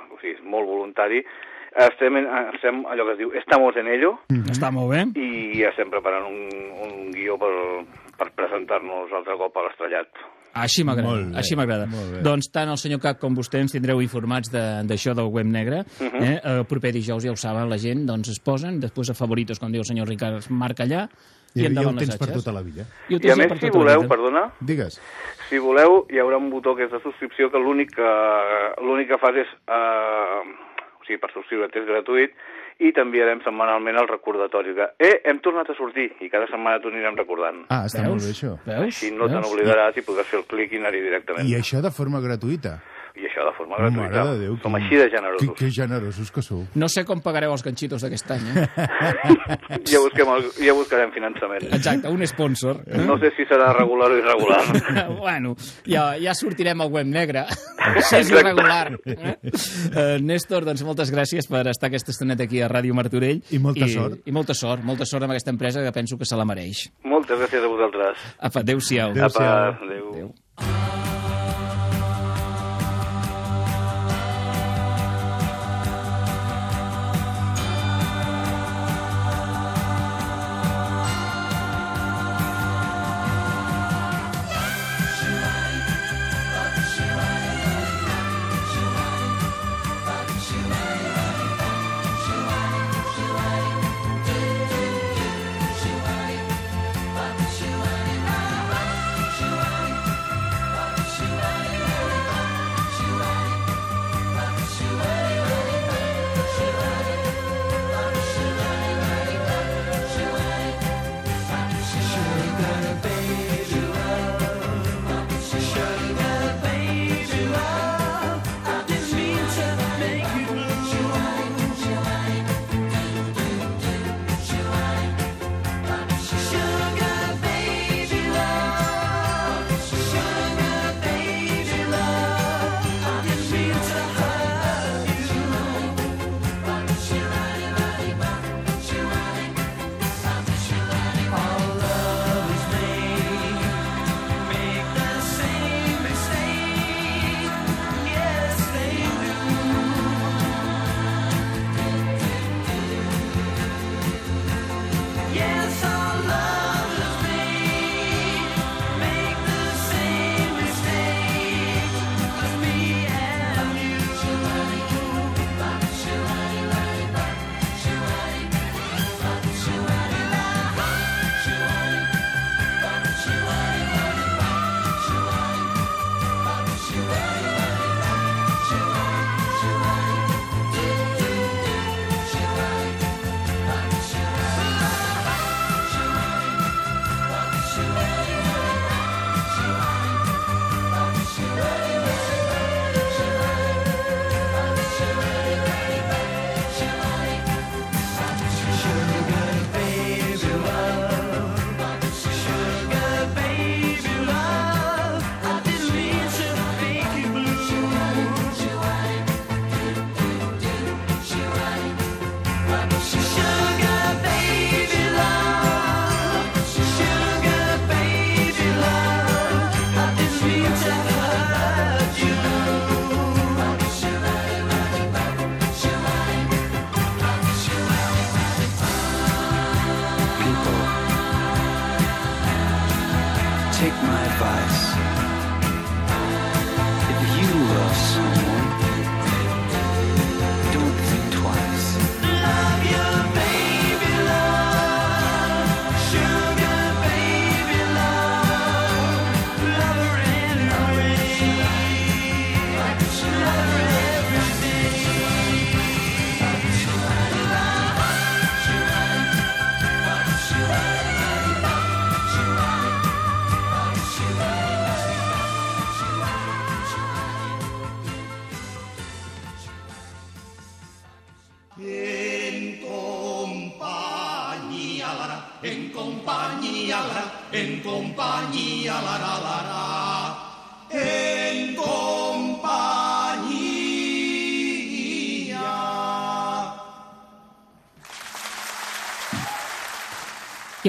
o sigui, és molt voluntari. Estem, en, estem allò que es diu, estamos en ello, Està molt bé. i estem preparant un, un guió per presentar-nos altre cop a l'estrellat. Així m'agrada, així m'agrada. Doncs tant el senyor Cap com vostè ens tindreu informats de- d'això del web negre. Mhm. eh? El proper dijous, ja ho saben, la gent doncs es posen, després a favoritos, com diu el senyor Ricard, es marca allà, i, I, ja endavant ho tens les per tota la vida. I, I a més, si tota voleu, vida. perdona, Digues. si voleu, hi haurà un botó que és de subscripció que l'únic que, que fas és, eh, o sigui, per subscriure't és gratuït, i t'enviarem setmanalment el recordatori de eh, hem tornat a sortir, i cada setmana t'ho anirem recordant. Ah, està Veus? molt bé, això. Veus? Així no te n'oblidaràs i podràs fer el clic i anar-hi directament. I això de forma gratuïta. I això de forma gratuïta. Mare de Déu. Som quin- així de generosos. Que, que generosos que sou. No sé com pagareu els ganxitos d'aquest any, eh? Ja, busquem el, ja buscarem finançament. Exacte, un sponsor. Eh? No sé si serà regular o irregular. bueno, ja, ja sortirem al web negre. Si és irregular. Eh? Uh, Néstor, doncs moltes gràcies per estar aquesta estoneta aquí a Ràdio Martorell. I molta I, sort. I molta sort, molta sort amb aquesta empresa que penso que se la mereix. Moltes gràcies a vosaltres. Apa, adéu-siau. Adéu-siau. Apa, adéu. Adéu. take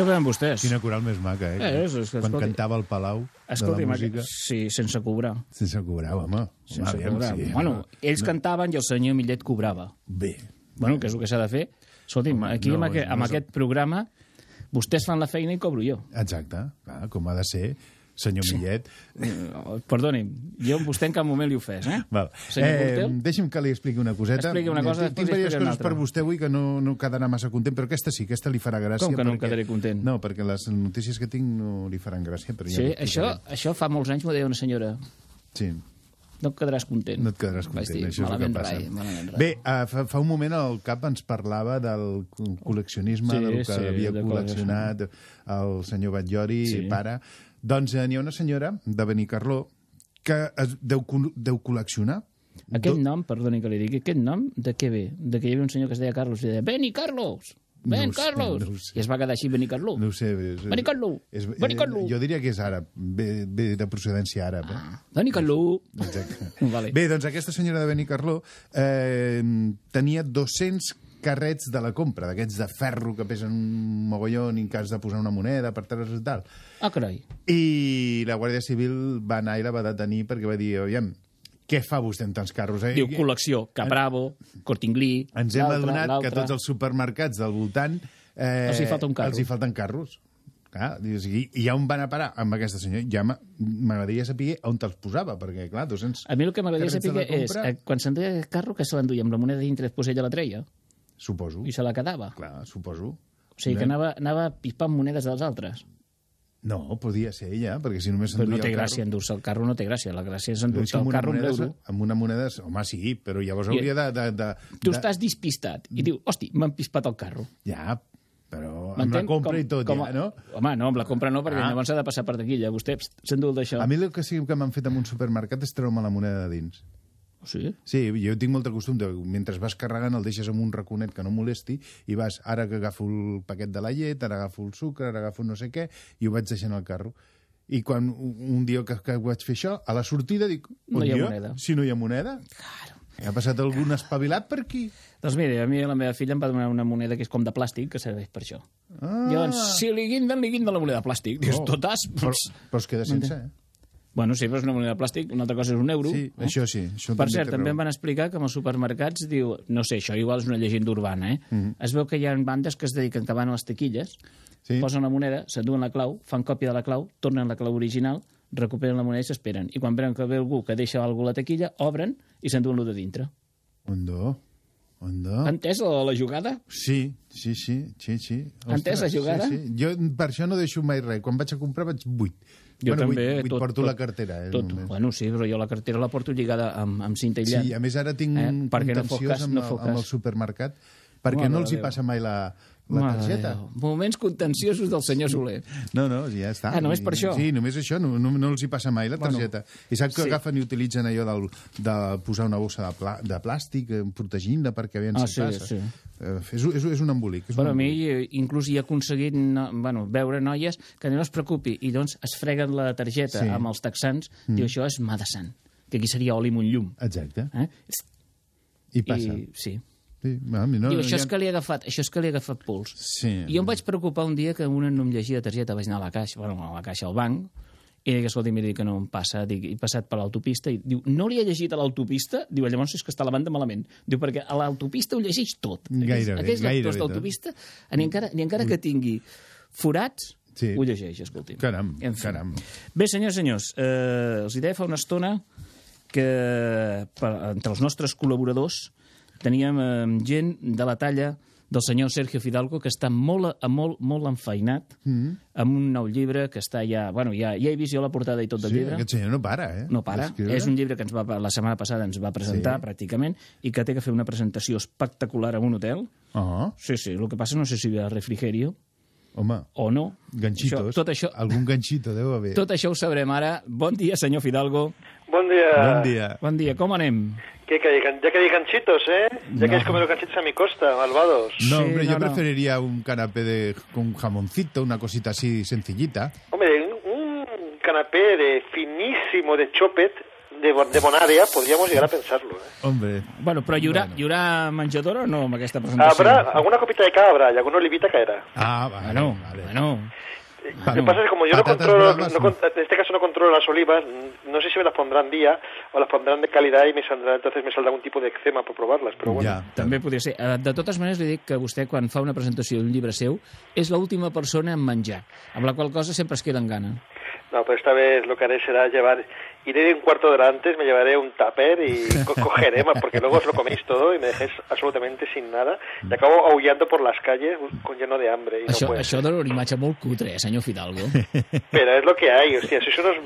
Veuen vostès. Quina coral més maca, eh? Eh, és- és Quan escolti- cantava el Palau Escolti, de la música. sí, sense cobrar. Sense cobrar, home. Sense Home, aviam, cobrar. sí. bueno, ells No. cantaven i el senyor Millet cobrava. Bé. Bueno, que és el que s'ha de fer. Escolti'm, aquí no, amb, aquest, no amb és- aquest programa vostès fan la feina i cobro jo. Exacte, clar, com ha de ser, senyor Millet. Eh, Perdoni'm, jo a vostè en cap moment li ofès, eh? Val. Senyor Eh, Portel? deixi'm que li expliqui una coseta. Expliqui una cosa, Tinc, després tinc diverses coses per vostè avui que no, no quedarà massa content, però aquesta sí, aquesta li farà gràcia. Com que no em perquè- quedaré content? No, perquè les notícies que tinc no li faran gràcia. Però ja Sí, li això, això fa molts anys m'ho deia una senyora. Sí. No et quedaràs content. No et quedaràs content, dir, això és el que passa. rai. Bé, uh, fa, fa un moment el cap ens parlava del co- col·leccionisme, Sí, del que sí, havia de col·leccionat el senyor Batllori, Sí. pare. Doncs eh, n'hi ha una senyora de Benicarló que es, deu, deu col·leccionar Aquest nom, perdoni que li digui, aquest nom de què ve? De que hi havia un senyor que es deia Carlos i deia Veni, Carlos! Ven, No ho sé, Carlos! no sé. I es va quedar així, Veni, Carlos. No ho sé. És, Veni, Carlo! És, Veni, Carlo! Jo diria que és àrab, ve, ve de procedència àrab. Eh? Veni, Carlo! Exacte. Vale. Bé, doncs aquesta senyora de Benicarló eh, tenia 200 carrets de la compra, d'aquests de ferro que pesen un mogollon i que has de posar una moneda per treure's i tal. Ah, carai. I la Guàrdia Civil va anar i la va detenir perquè va dir, oiam, què fa vostè amb tants carros? Eh? Diu, col·lecció, Capravo, Cortinglí... Ens hem adonat que tots els supermercats del voltant... Eh, Els hi falta un carro. Els hi falten carros. Clar, dius, i, i on van a parar amb aquesta senyora? Ja m'a- m'agradaria saber on te'ls posava, perquè, clar, 200... A mi el que m'agradaria saber és, eh, quan s'enduia el carro, que se l'enduia amb la moneda dintre, després ella la treia Suposo. i se la quedava. Clar, suposo. O sigui, que anava, anava pispant monedes dels altres. No, podia ser ella, perquè si només Però no s'enduia té el gràcia carro... endur-se el carro, no té gràcia. La gràcia és endur-se el carro amb l'euro. amb una moneda... Home, sí, però llavors I- hauria de... de, de, Tu de... estàs despistat i diu, hosti, m'han pispat el carro. Ja, però amb la compra Com- i tot, com ja, no? Home, no, amb la compra no, perquè Ah. llavors s'ha de passar per taquilla. Vostè s'endú el d'això. A mi el que sí que m'han fet en un supermercat és treure'm la moneda de dins. Sí? Sí, jo tinc molt de costum de, mentre vas carregant el deixes amb un raconet que no molesti i vas, ara que agafo el paquet de la llet, ara agafo el sucre, ara agafo no sé què, i ho vaig deixant al carro. I quan un dia que, que vaig fer això, a la sortida dic, No "On hi ha jo? moneda." Si no hi ha moneda? Claro. Ha passat algun espavilat per aquí? Doncs mira, a mi la meva filla em va donar una moneda que és com de plàstic, que serveix per això. Ah. Llavors, si li guinden, li guinden la moneda de plàstic. Dius, Oh. totes... Però, però es queda sense, eh? Bueno, sí, però és una moneda de plàstic, una altra cosa és un euro. Sí, això sí, això per també cert, també em van explicar que amb els supermercats diu... No sé, això igual és una llegenda urbana, eh? Mhm. Es veu que hi ha bandes que es dediquen que van a les taquilles, Sí. posen la moneda, s'enduen la clau, fan còpia de la clau, tornen la clau original, recuperen la moneda i s'esperen. I quan veuen que ve algú que deixa alguna a la taquilla, obren i s'enduen lo de dintre. Ondó, ondó. Ha entès la, la jugada? Sí, sí, sí, sí, sí. Ha entès la Ostres, jugada? Sí, sí. Jo per això no deixo mai res. Quan vaig a comprar vaig buit. Jo bueno, també. Buit, buit, porto la cartera. Eh, tot, només. bueno, sí, però jo la cartera la porto lligada amb, amb cinta i llant. Sí, a més ara tinc Eh, un perquè no fot contenciós cas, amb, no amb el supermercat perquè no de els hi passa mai la, la Mare targeta. Déu. Moments contenciosos del senyor Soler. No, no, ja està. Ah, només per això? Sí, només això, no, no, no els hi passa mai la Bueno, targeta. I saps que sí. agafen i utilitzen allò del, de posar una bossa de, pla, de plàstic eh, protegint-la perquè aviam Ah, si sí, passa. sí. Eh, és, és, és un embolic. És Bueno, a un mi embolic. eh, inclús hi he aconseguit no, bueno, veure noies que no es preocupi i doncs es freguen la targeta Sí. amb els texans, Mm. diu això és mà de sant, que aquí seria oli amb un llum. Exacte. Eh? I passa. I, sí. Sí, no, no, Diu, això ja- és que li ha agafat, això és que li ha agafat pols. Sí. I jo em vaig preocupar un dia que una no em llegia targeta, vaig anar a la caixa, bueno, a la caixa al banc, i dic, escolta, mira, que no em passa, dic, he passat per l'autopista, i diu, no li ha llegit a l'autopista? Diu, llavors és que està a la banda malament. Diu, perquè a l'autopista ho llegeix tot. Gairebé, Aquells gairebé lectors tot. d'autopista, ni encara, ni encara que tingui forats, Sí. Ho llegeix, escolti. Caram, En fi. caram. Bé, senyors, senyors, eh, els hi deia fa una estona que per, entre els nostres col·laboradors teníem eh, gent de la talla del senyor Sergio Fidalgo, que està molt, eh, molt, molt enfeinat Mm. amb un nou llibre que està ja... Bueno, ja, ja he vist jo la portada i tot del Sí, llibre. aquest senyor no para, eh? No para. És un llibre que ens va, la setmana passada ens va presentar, Sí. pràcticament, i que té que fer una presentació espectacular a un hotel. Ah, Sí, sí, el que passa no sé si hi ha refrigerio home, o no. ganchitos. Això, tot, això, Algun ganchito deu haver. tot això ho sabrem ara. Bon dia, senyor Fidalgo. Buen día. Bon dia. Bon dia, com anem? ¿Qué, que ya que hay ganchitos, ¿eh? Ya No. que hay comer ganchitos a mi costa, malvados. No, Sí, hombre, no, yo no. preferiría un canapé de, con jamoncito, una cosita así sencillita. Hombre, un, un canapé de finísimo de chopet de, de Bonaria podríamos llegar a pensarlo. ¿eh? Hombre, Bueno, però hi haurà, Bueno. hi haurà menjador o no amb aquesta presentació? Habrá alguna copita de cabra y alguna olivita caerá. ah, vale, Bueno, vale. bueno. Lo que pasa es que como yo no controlo, no en este caso no controlo las olivas, no sé si me las pondrán día o las pondrán de calidad y me saldrá, entonces me saldrá algún tipo de eczema por probarlas, pero bueno. Ja. També podria ser. Eh, De totes maneres, li dic que vostè, quan fa una presentació d'un llibre seu, és l'última persona en menjar, amb la qual cosa sempre es queda en gana. No, pero esta vez lo que haré será llevar, iré un cuarto de hora antes, me llevaré un tupper y co- cogeré más, porque luego os lo coméis todo y me dejéis absolutamente sin nada y acabo aullando por las calles con lleno de hambre. Y no Això, dona una imatge molt cutre, eh, senyor Fidalgo. Pero es lo que hay, hostia, sois unos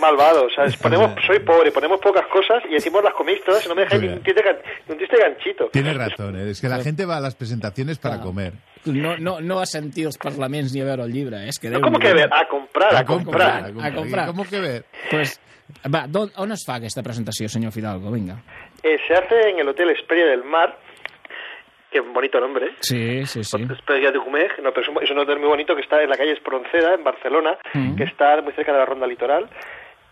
malvados, ¿sabes? Ponemos, soy pobre, ponemos pocas cosas y decimos las coméis todas y no me dejáis ni un triste, ganchito. Tienes razón, ¿eh? es que la gente va a las presentaciones para Claro. comer. No, no, no a sentir els parlaments ni a veure el llibre, eh? és que No, Déu ¿Cómo n'hi que ver? A comprar, a comprar. A comprar. ¿Cómo que ver? Pues, va, don, on es fa aquesta presentació, senyor Fidalgo? Vinga. Eh, se hace en el Hotel Esperia del Mar, que bonito nombre, ¿eh? Sí, sí, sí. Esperia de Gumeg, no, pero es un, hotel muy bonito que está en la calle Espronceda, en Barcelona, Mm. que está muy cerca de la Ronda Litoral.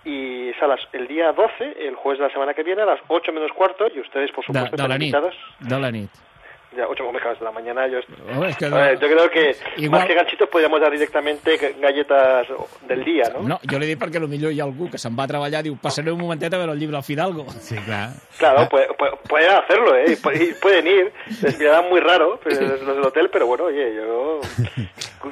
Y es a las, el día 12, el jueves de la semana que viene, a las 8 menos cuarto, y ustedes, por supuesto, de están la nit. invitados. De la nit. Ya, 8 de la mañana. Yo, que ver, yo creo que Igual- más que ganchitos podríamos dar directamente ga- galletas del día, ¿no? No, jo li dic perquè potser hi ha algú que se'n va a treballar diu, passaré un momentet a veure el llibre al Fidalgo. Sí, claro. Claro, puede- puede- pueden hacerlo, ¿eh? Y Pueden ir. Les mirarán muy raro pero los del hotel, pero bueno, oye, yo...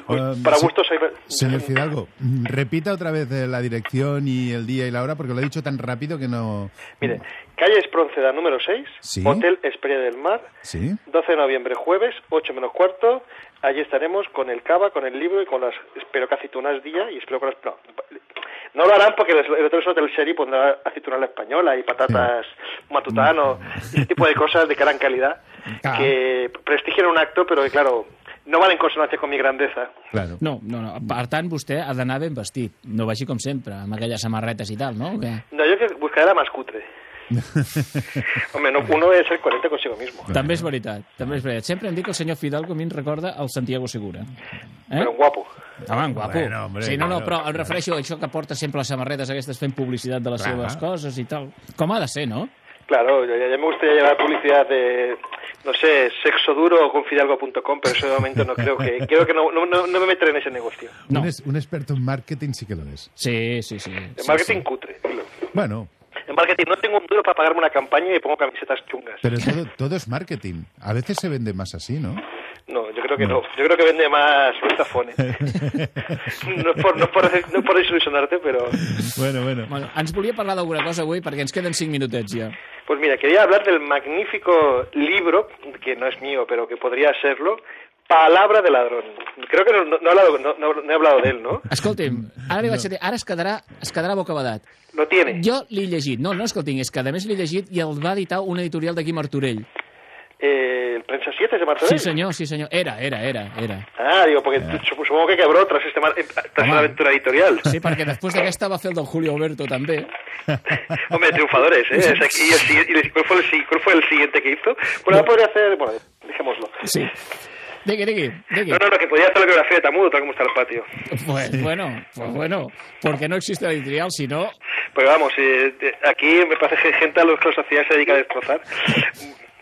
Um, Para gusto soy... Señor Fidalgo, repita otra vez eh, la dirección y el día y la hora porque lo he dicho tan rápido que no... Mire, calle Espronceda número 6, Sí. Hotel Esperia del Mar, ¿Sí? 12 de noviembre, jueves, 8 menos cuarto. Allí estaremos con el cava, con el libro y con las, espero que aceitunas día y espero que las... No, no lo harán porque el el hotel es un hotel serio y pondrá aceituna a la española y patatas matutano, ese tipo de cosas de gran calidad Claro. que prestigian un acto, pero que claro, no van en consonancia con mi grandeza. Claro. No, no, no. Per tant, vostè ha d'anar ben vestit. No vagi com sempre, amb aquelles samarretes i tal, no? O què? No, yo que buscaré la más cutre. Hombre, no, uno debe ser coherente consigo mismo. També és veritat, també és veritat. Sempre em dic que el senyor Fidalgo a mi em recorda el Santiago Segura. Eh? Pero guapo. Home, guapo. Bueno, hombre, sí, no, no, però em refereixo a això que porta sempre les samarretes aquestes fent publicitat de les Clar. seves coses i tal. Com ha de ser, no? Claro, ya, ya me gustaría llevar publicidad de, no sé, sexo duro o confidalgo.com, pero eso de momento no creo que, creo que no, no, no, me meteré en ese negocio. No. Un, es- un experto en marketing sí que lo es. Sí, sí, sí. En sí, marketing sí. cutre. Bueno, En marketing no tengo un duro para pagarme una campaña y pongo camisetas chungas. pero todo, todo es marketing. A veces se vende más así, ¿no? No, yo creo que no. Yo creo que vende más Vistafone. no, es por, no, por, no por desilusionarte, pero... Bueno, bueno. Bueno, ens volia parlar d'alguna cosa avui perquè ens queden 5 minutets ja. Pues mira, quería hablar del magnífico libro, que no es mío, pero que podría serlo, Palabra de ladrón. Creo que no, no, no he, hablado, no, no- no he hablado de él, ¿no? Escolti'm, ara li vaig dir, ara es quedarà, es quedarà bocabadat. Lo tiene. Jo l'he llegit, no, no escolti'm, és que a més l'he llegit i el va editar una editorial d'aquí Martorell. Eh, ¿El Prensa 7 es de Martorell? Sí senyor, sí senyor, era, era, era, era. Ah, digo, porque sup- supongo que quebró tras, este mar- eh, tras Home. aventura editorial. Sí, perquè després d'aquesta va fer el del Julio Alberto també. Hombre, triunfadores, ¿eh? O sea, y el y el- ¿cuál, fue el, ¿Cuál fue el siguiente que hizo? Bueno, podría hacer... Bueno, dejémoslo. Sí. No, no, no, que podría hacer la biografía de Tamudo, tal como está el patio. Pues bueno, pues bueno, porque no existe la editorial, sino... Pues vamos, eh, aquí me parece que gente a los que la sociedad se dedica a destrozar.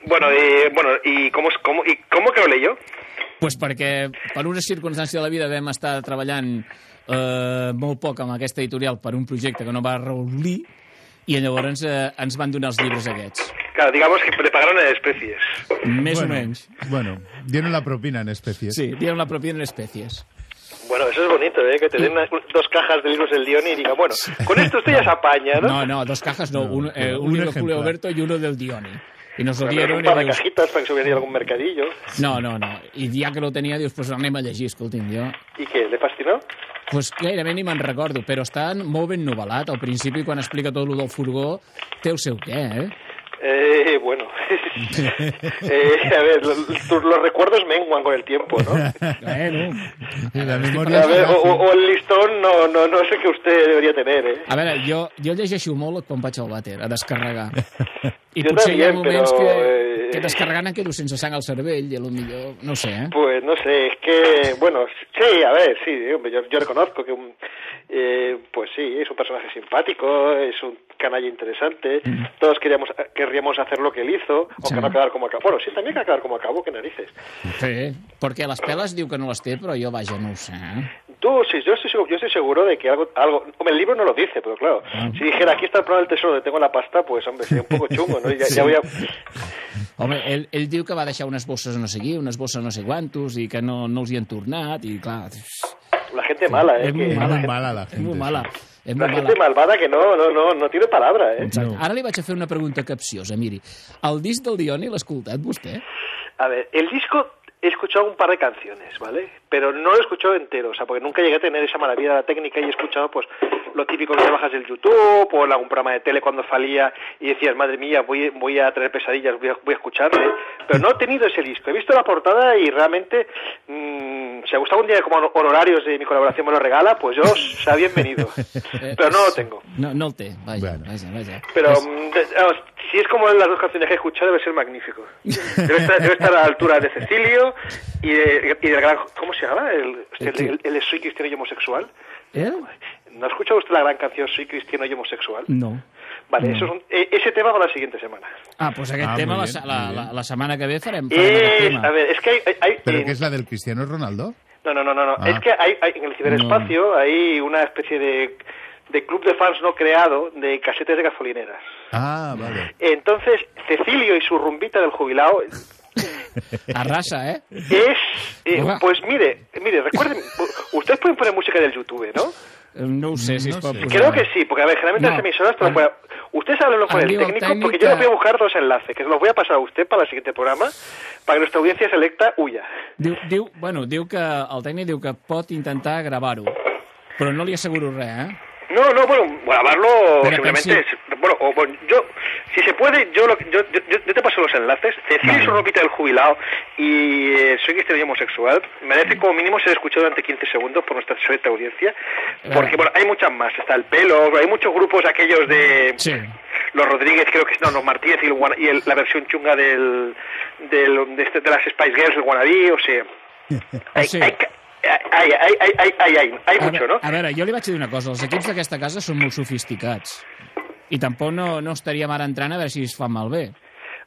Bueno, eh, bueno ¿y cómo, cómo, ¿y cómo que lo leyó? Pues perquè per una circumstància de la vida vam estar treballant eh, molt poc amb aquesta editorial per un projecte que no va reolir i llavors eh, ens van donar els llibres aquests. Claro, digamos que le pagaron en especies. Més bueno, o menys. Bueno, dieron la propina en especies. Sí, dieron la propina en espècies. Bueno, eso es bonito, ¿eh? Que te den una- dos cajas de libros del Dioni y digan, bueno, con esto usted ya se apaña, ¿no? No, no, dos cajas no, un, eh, un, un libro de. Julio Alberto y uno del Dioni. I nos lo Bueno, dieron un par de dius... cajitas para que se hubiera ido a algún mercadillo. No, no, no. I ja que lo tenia, dius, pues anem a llegir, escolti'm, jo... ¿Y qué? ¿Le fascinó? Pues gairebé ni me'n recordo, però està molt ben novel·lat. Al principi, quan explica tot el del furgó, té el seu què, eh? Eh, bueno. eh, a ver, lo- tus- los recuerdos menguan con el tiempo, ¿no? Bueno, La memoria A ver, o, o- el listón no, no, no el que usted debería tener, ¿eh? A veure, jo, jo llegeixo molt quan vaig al vàter, a descarregar. I Jo potser hi ha moments però, que, eh, que descarregant em quedo sense sang al cervell, i a lo millor, no sé, eh? Pues no sé, es que, bueno, sí, a ver, sí, yo, yo reconozco que, un, eh, pues sí, es un personaje simpático, es un canalla interesante, todos queríamos, querríamos hacer lo que él hizo, aunque Sí. no acabar como acabó. Bueno, sí, también que acabar como acabó, qué narices. Sí, perquè les peles diu que no les té, però jo, vaja, no ho sé, eh? Tú, sí, yo estoy, seguro- yo estoy seguro de que algo, algo, hombre, el libro no lo dice, pero claro, si dijera aquí está el problema del tesoro, donde tengo la pasta, pues hombre, sería un poco chungo, ¿no? Ya, Sí. ya voy a, Home, ell, ell diu que va deixar unes bosses no sé qui, unes bosses no sé quantos, i que no, no els hi han tornat, i clar... la gente mala, ¿eh? És molt mala. mala la És gente, molt mala. És la gente mala. malvada que no, no, no, no tiene palabra, ¿eh? Exacte. Ara li vaig a fer una pregunta capciosa. Miri, el disc del Dioni l'ha escoltat vostè? A ver, el disco he escuchado un par de canciones, ¿vale? Pero no lo he escuchado entero, o sea, porque nunca llegué a tener esa maravilla de la técnica y he escuchado, pues, lo típico que te bajas del YouTube o en algún programa de tele cuando salía y decías, madre mía, voy, voy a tener pesadillas, voy a, voy a escucharle. Pero no he tenido ese disco. He visto la portada y realmente, mm, si a Gustavo un día como honorarios de mi colaboración me lo regala, pues yo sea bienvenido. Pero no lo tengo. No, no el té, vaja, vaja, vaja. Pero mm, vamos, si es como las dos canciones que he escuchado, debe ser magnífico. Debe estar, debe estar a la altura de Cecilio y, de- y del gran... ¿Cómo se llama? El, ¿El el, el- el Soy cristiano y homosexual. ¿Eh? ¿No ha escuchado usted la gran canción Soy cristiano y homosexual? No. Vale, No. eso es un- e- ese tema para la siguiente semana. Ah, doncs aquest Ah, tema bien, la, la, la setmana que ve farem, farem Es, a ver, es que hay... hay- ¿Pero en- qué es la del Cristiano Ronaldo? No, no, no, no, no. Ah. Es que hay, hay- en el ciberespacio hay una especie de, de club de fans no creado de casetes de gasolineras. Ah, vale. Entonces, Cecilio y su rumbita del jubilado Arrasa, eh? es... eh, pues mire, mire, recuerden, ustedes pueden poner música del YouTube, ¿no? Eh, No sé si es pot posar. Creo que sí, porque a ver, generalmente No. las emisoras te lo pueden... Ustedes háblenlo con el técnico, tècnic porque yo les voy a buscar dos enlaces, que se los voy a pasar a usted para el siguiente programa, para que nuestra audiencia selecta huya. Diu, diu, bueno, diu que el tècnic diu que pot intentar gravar-ho, però no li asseguro res, eh? No, no, bueno, grabarlo Pero simplemente... es- bueno, o, bueno, yo, si se puede, yo, lo- yo, yo, yo te paso los enlaces. Cecilia Vale. su ropita del jubilado y eh, soy cristiano y homosexual. Merece como mínimo ser escuchado durante 15 segundos por nuestra selecta audiencia. Porque, bueno, hay muchas más. Está el pelo, hay muchos grupos aquellos de... Sí. Los Rodríguez, creo que no, los Martínez y, el Guana- y el- la versión chunga del, del, de, este- de las Spice Girls, el Guanabí, o sea... Hay, Sí. hay, ca- hay, hay, hay, hay, hay, hay, hay a, mucho, ¿no? a veure, jo li vaig dir una cosa. Els equips d'aquesta casa són molt sofisticats. I tampoc no, no estaríem ara entrant a veure si es fan malbé.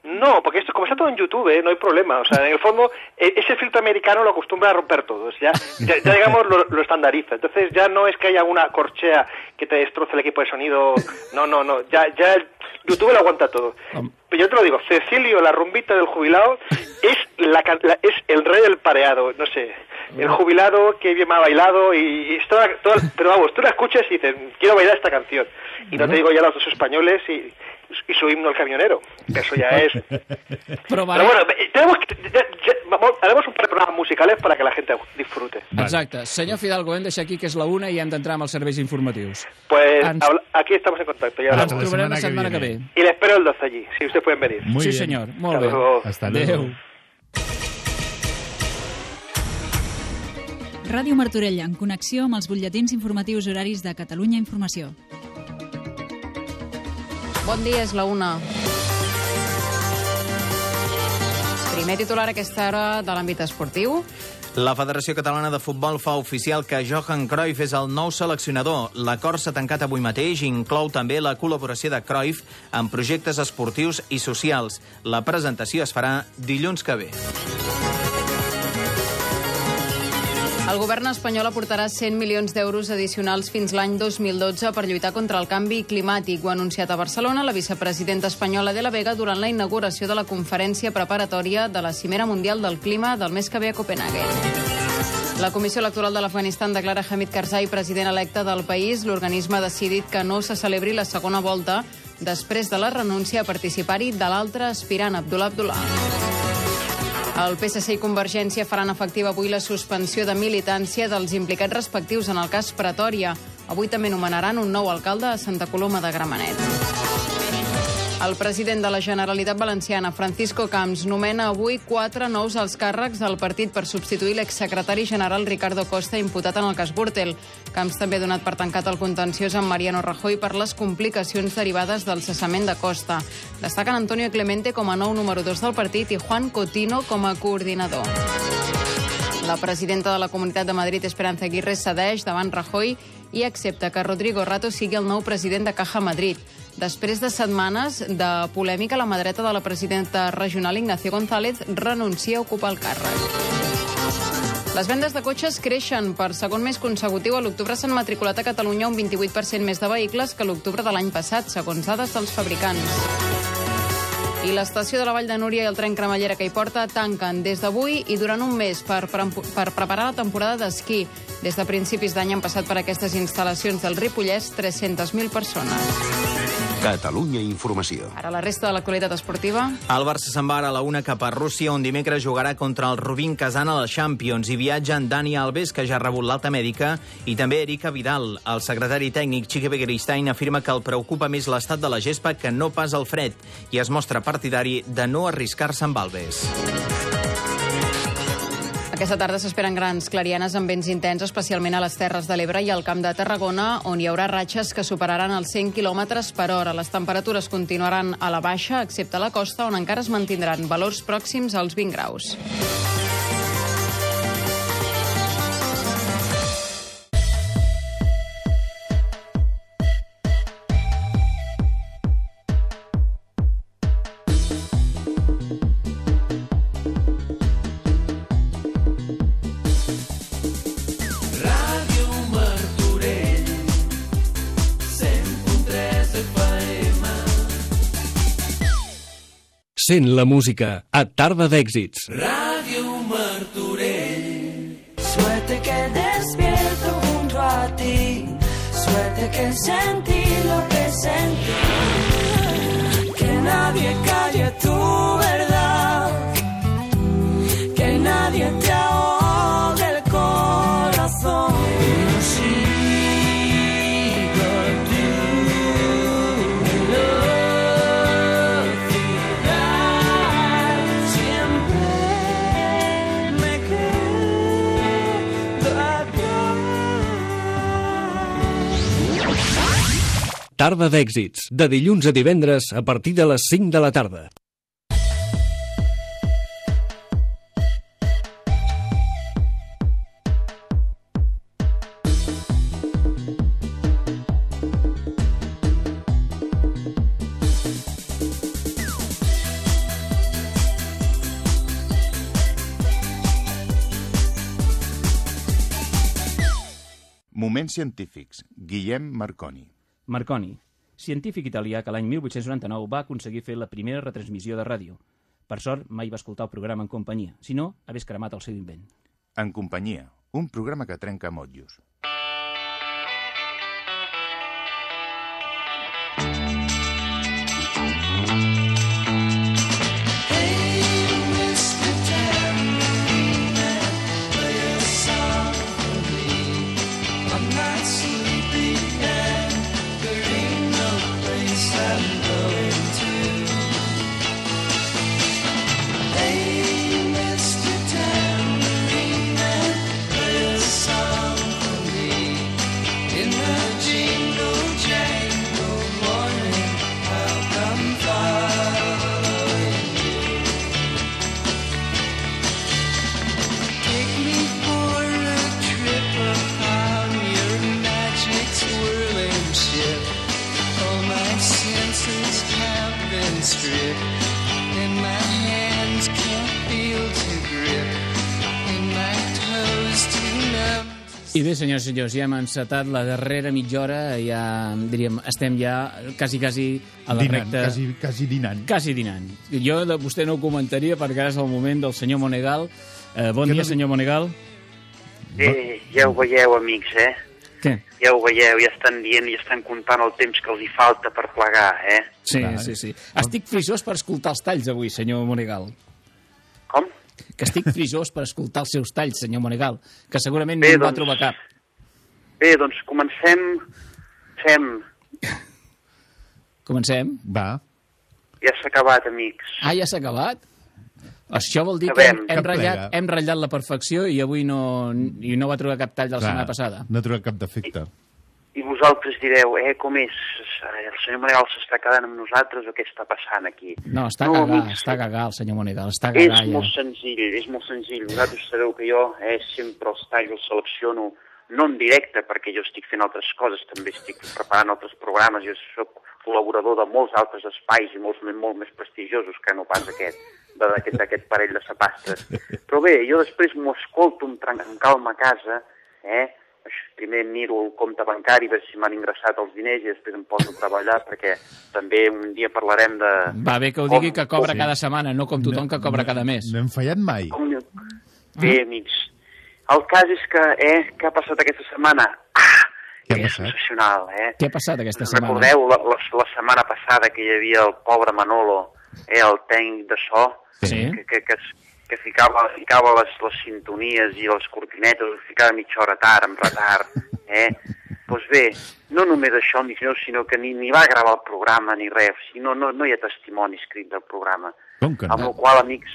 No, porque esto, como está todo en YouTube, ¿eh? no hay problema. O sea, en el fondo, e- ese filtro americano lo acostumbra a romper todos. Ya, ya, ya, digamos, lo, lo estandariza. Entonces, ya no es que haya una corchea que te destroce el equipo de sonido. No, no, no. Ya, ya YouTube lo aguanta todo. Pero yo te lo digo, Cecilio, la rumbita del jubilado, es, la, la- es el rey del pareado. No sé, el jubilado que bien me ha bailado y, y es toda- toda- pero vamos, tú la escuchas y dices, quiero bailar esta canción. Y no te digo ya los dos españoles y, y su himno al camionero. que Eso ya es... Pero bueno, eh, tenemos que- ya- ya- vamos, haremos un par de programas musicales para que la gente disfrute. Exacte. Senyor Fidalgo, hem aquí que és la una i hem d'entrar amb els serveis informatius. Pues Ens- aquí estamos en contacto. Ya Ens hablamos. trobarem la setmana que ve. Y le espero el 12 allí, si ustedes pueden venir. sí. Molt Hasta bé. luego. Hasta luego. Adéu. Ràdio Martorella, en connexió amb els butlletins informatius horaris de Catalunya Informació. Bon dia, és la una. Primer titular a aquesta hora de l'àmbit esportiu. La Federació Catalana de Futbol fa oficial que Johan Cruyff és el nou seleccionador. L'acord s'ha tancat avui mateix i inclou també la col·laboració de Cruyff en projectes esportius i socials. La presentació es farà dilluns que ve. El govern espanyol aportarà 100 milions d'euros addicionals fins l'any 2012 per lluitar contra el canvi climàtic. Ho ha anunciat a Barcelona la vicepresidenta espanyola de la Vega durant la inauguració de la conferència preparatòria de la Cimera Mundial del Clima del mes que ve a Copenhague. La Comissió Electoral de l'Afganistan declara Hamid Karzai president electe del país. L'organisme ha decidit que no se celebri la segona volta després de la renúncia a participar-hi de l'altre aspirant, Abdullah Abdullah. El PSC i Convergència faran efectiva avui la suspensió de militància dels implicats respectius en el cas Pretòria. Avui també nomenaran un nou alcalde a Santa Coloma de Gramenet. El president de la Generalitat Valenciana, Francisco Camps, nomena avui quatre nous alts càrrecs del partit per substituir l'exsecretari general Ricardo Costa, imputat en el cas Gürtel. Camps també ha donat per tancat el contenciós amb Mariano Rajoy per les complicacions derivades del cessament de Costa. Destaquen Antonio Clemente com a nou número 2 del partit i Juan Cotino com a coordinador. La presidenta de la Comunitat de Madrid, Esperanza Aguirre, cedeix davant Rajoy i accepta que Rodrigo Rato sigui el nou president de Caja Madrid. Després de setmanes de polèmica, la mà dreta de la presidenta regional, Ignacio González, renuncia a ocupar el càrrec. Les vendes de cotxes creixen. Per segon mes consecutiu, a l'octubre s'han matriculat a Catalunya un 28% més de vehicles que l'octubre de l'any passat, segons dades dels fabricants. I l'estació de la Vall de Núria i el tren cremallera que hi porta tanquen des d'avui i durant un mes per, per, per preparar la temporada d'esquí. Des de principis d'any han passat per aquestes instal·lacions del Ripollès 300.000 persones. Catalunya Informació. Ara la resta de l'actualitat esportiva. El Barça se'n va ara a la una cap a Rússia, on dimecres jugarà contra el Rubin Kazan a la Champions i viatja en Dani Alves, que ja ha rebut l'alta mèdica, i també Erika Vidal. El secretari tècnic Chique Begeristain afirma que el preocupa més l'estat de la gespa que no pas el fred i es mostra partidari de no arriscar-se amb Alves. Aquesta tarda s'esperen grans clarianes amb vents intens, especialment a les Terres de l'Ebre i al Camp de Tarragona, on hi haurà ratxes que superaran els 100 km per hora. Les temperatures continuaran a la baixa, excepte a la costa, on encara es mantindran valors pròxims als 20 graus. Sent la música a Tarda d'Èxits. Ràdio Martorell. Suerte que despierto junto a ti. Suerte que sentí lo que sentí. Tarda d'Èxits, de dilluns a divendres a partir de les 5 de la tarda. Moments científics. Guillem Marconi. Marconi, científic italià que l'any 1899 va aconseguir fer la primera retransmissió de ràdio. Per sort, mai va escoltar el programa en companyia, si no, hagués cremat el seu invent. En companyia, un programa que trenca motllos. Stripped, and my hands can't feel to grip, and my toes too numb. I bé, senyors i senyors, ja hem encetat la darrera mitja hora, ja, diríem, estem ja quasi, quasi a la Dinant, recta... quasi, quasi dinant. Quasi dinant. Jo, de, vostè no ho comentaria perquè ara és el moment del senyor Monegal. Eh, bon Que dia, no- senyor Monegal. Sí, ja ho veieu, amics, eh? Què? Ja ho veieu, ja estan dient i estan comptant el temps que els hi falta per plegar, eh? Sí, sí, sí. Estic frisós per escoltar els talls avui, senyor Monegal. Com? Que estic frisós per escoltar els seus talls, senyor Monegal, que segurament Bé, no en va doncs- trobar cap. Bé, doncs comencem... Fem... Comencem? Va. Ja s'ha acabat, amics. Ah, ja s'ha acabat? Això vol dir que hem, hem, ratllat, hem ratllat la perfecció i avui no, i no va trobar cap tall de la Clar, setmana passada. No ha trobat cap defecte. I vosaltres direu, eh, com és? El senyor Manuel s'està quedant amb nosaltres o què està passant aquí? No, està No, no, amics. està gagà el senyor Monegal, està És gagà ja. molt senzill, és molt senzill. Vosaltres sabeu que jo eh, sempre els talls els selecciono no en directe, perquè jo estic fent altres coses, també estic preparant altres programes, jo sóc col·laborador de molts altres espais i molts molt més prestigiosos que no pas aquest, d'aquest parell de sapastres. Però bé, jo després m'ho escolto amb, amb calma a casa, eh? Això, Primer miro el compte bancari, veure si m'han ingressat els diners i després em poso a treballar, perquè també un dia parlarem de... Va bé que ho digui que cobra cada setmana, no com tothom que cobra cada mes. No hem fallat mai. Bé, amics, el cas és que, eh, què ha passat aquesta setmana? Ah, Què ha és passat? sensacional, eh? Què ha passat aquesta setmana? Recordeu la, la, la setmana passada que hi havia el pobre Manolo, eh, el tècnic de so, Sí. que, que, que, es- que ficava, ficava les, les sintonies i les cortinetes, ho ficava mitja hora tard, amb retard, eh? Doncs bé, no només això, ni, sinó, sinó que ni, ni va gravar el programa ni res, o sigui, no, no, no hi ha testimoni escrit del programa. Com que Amb no? el qual, amics,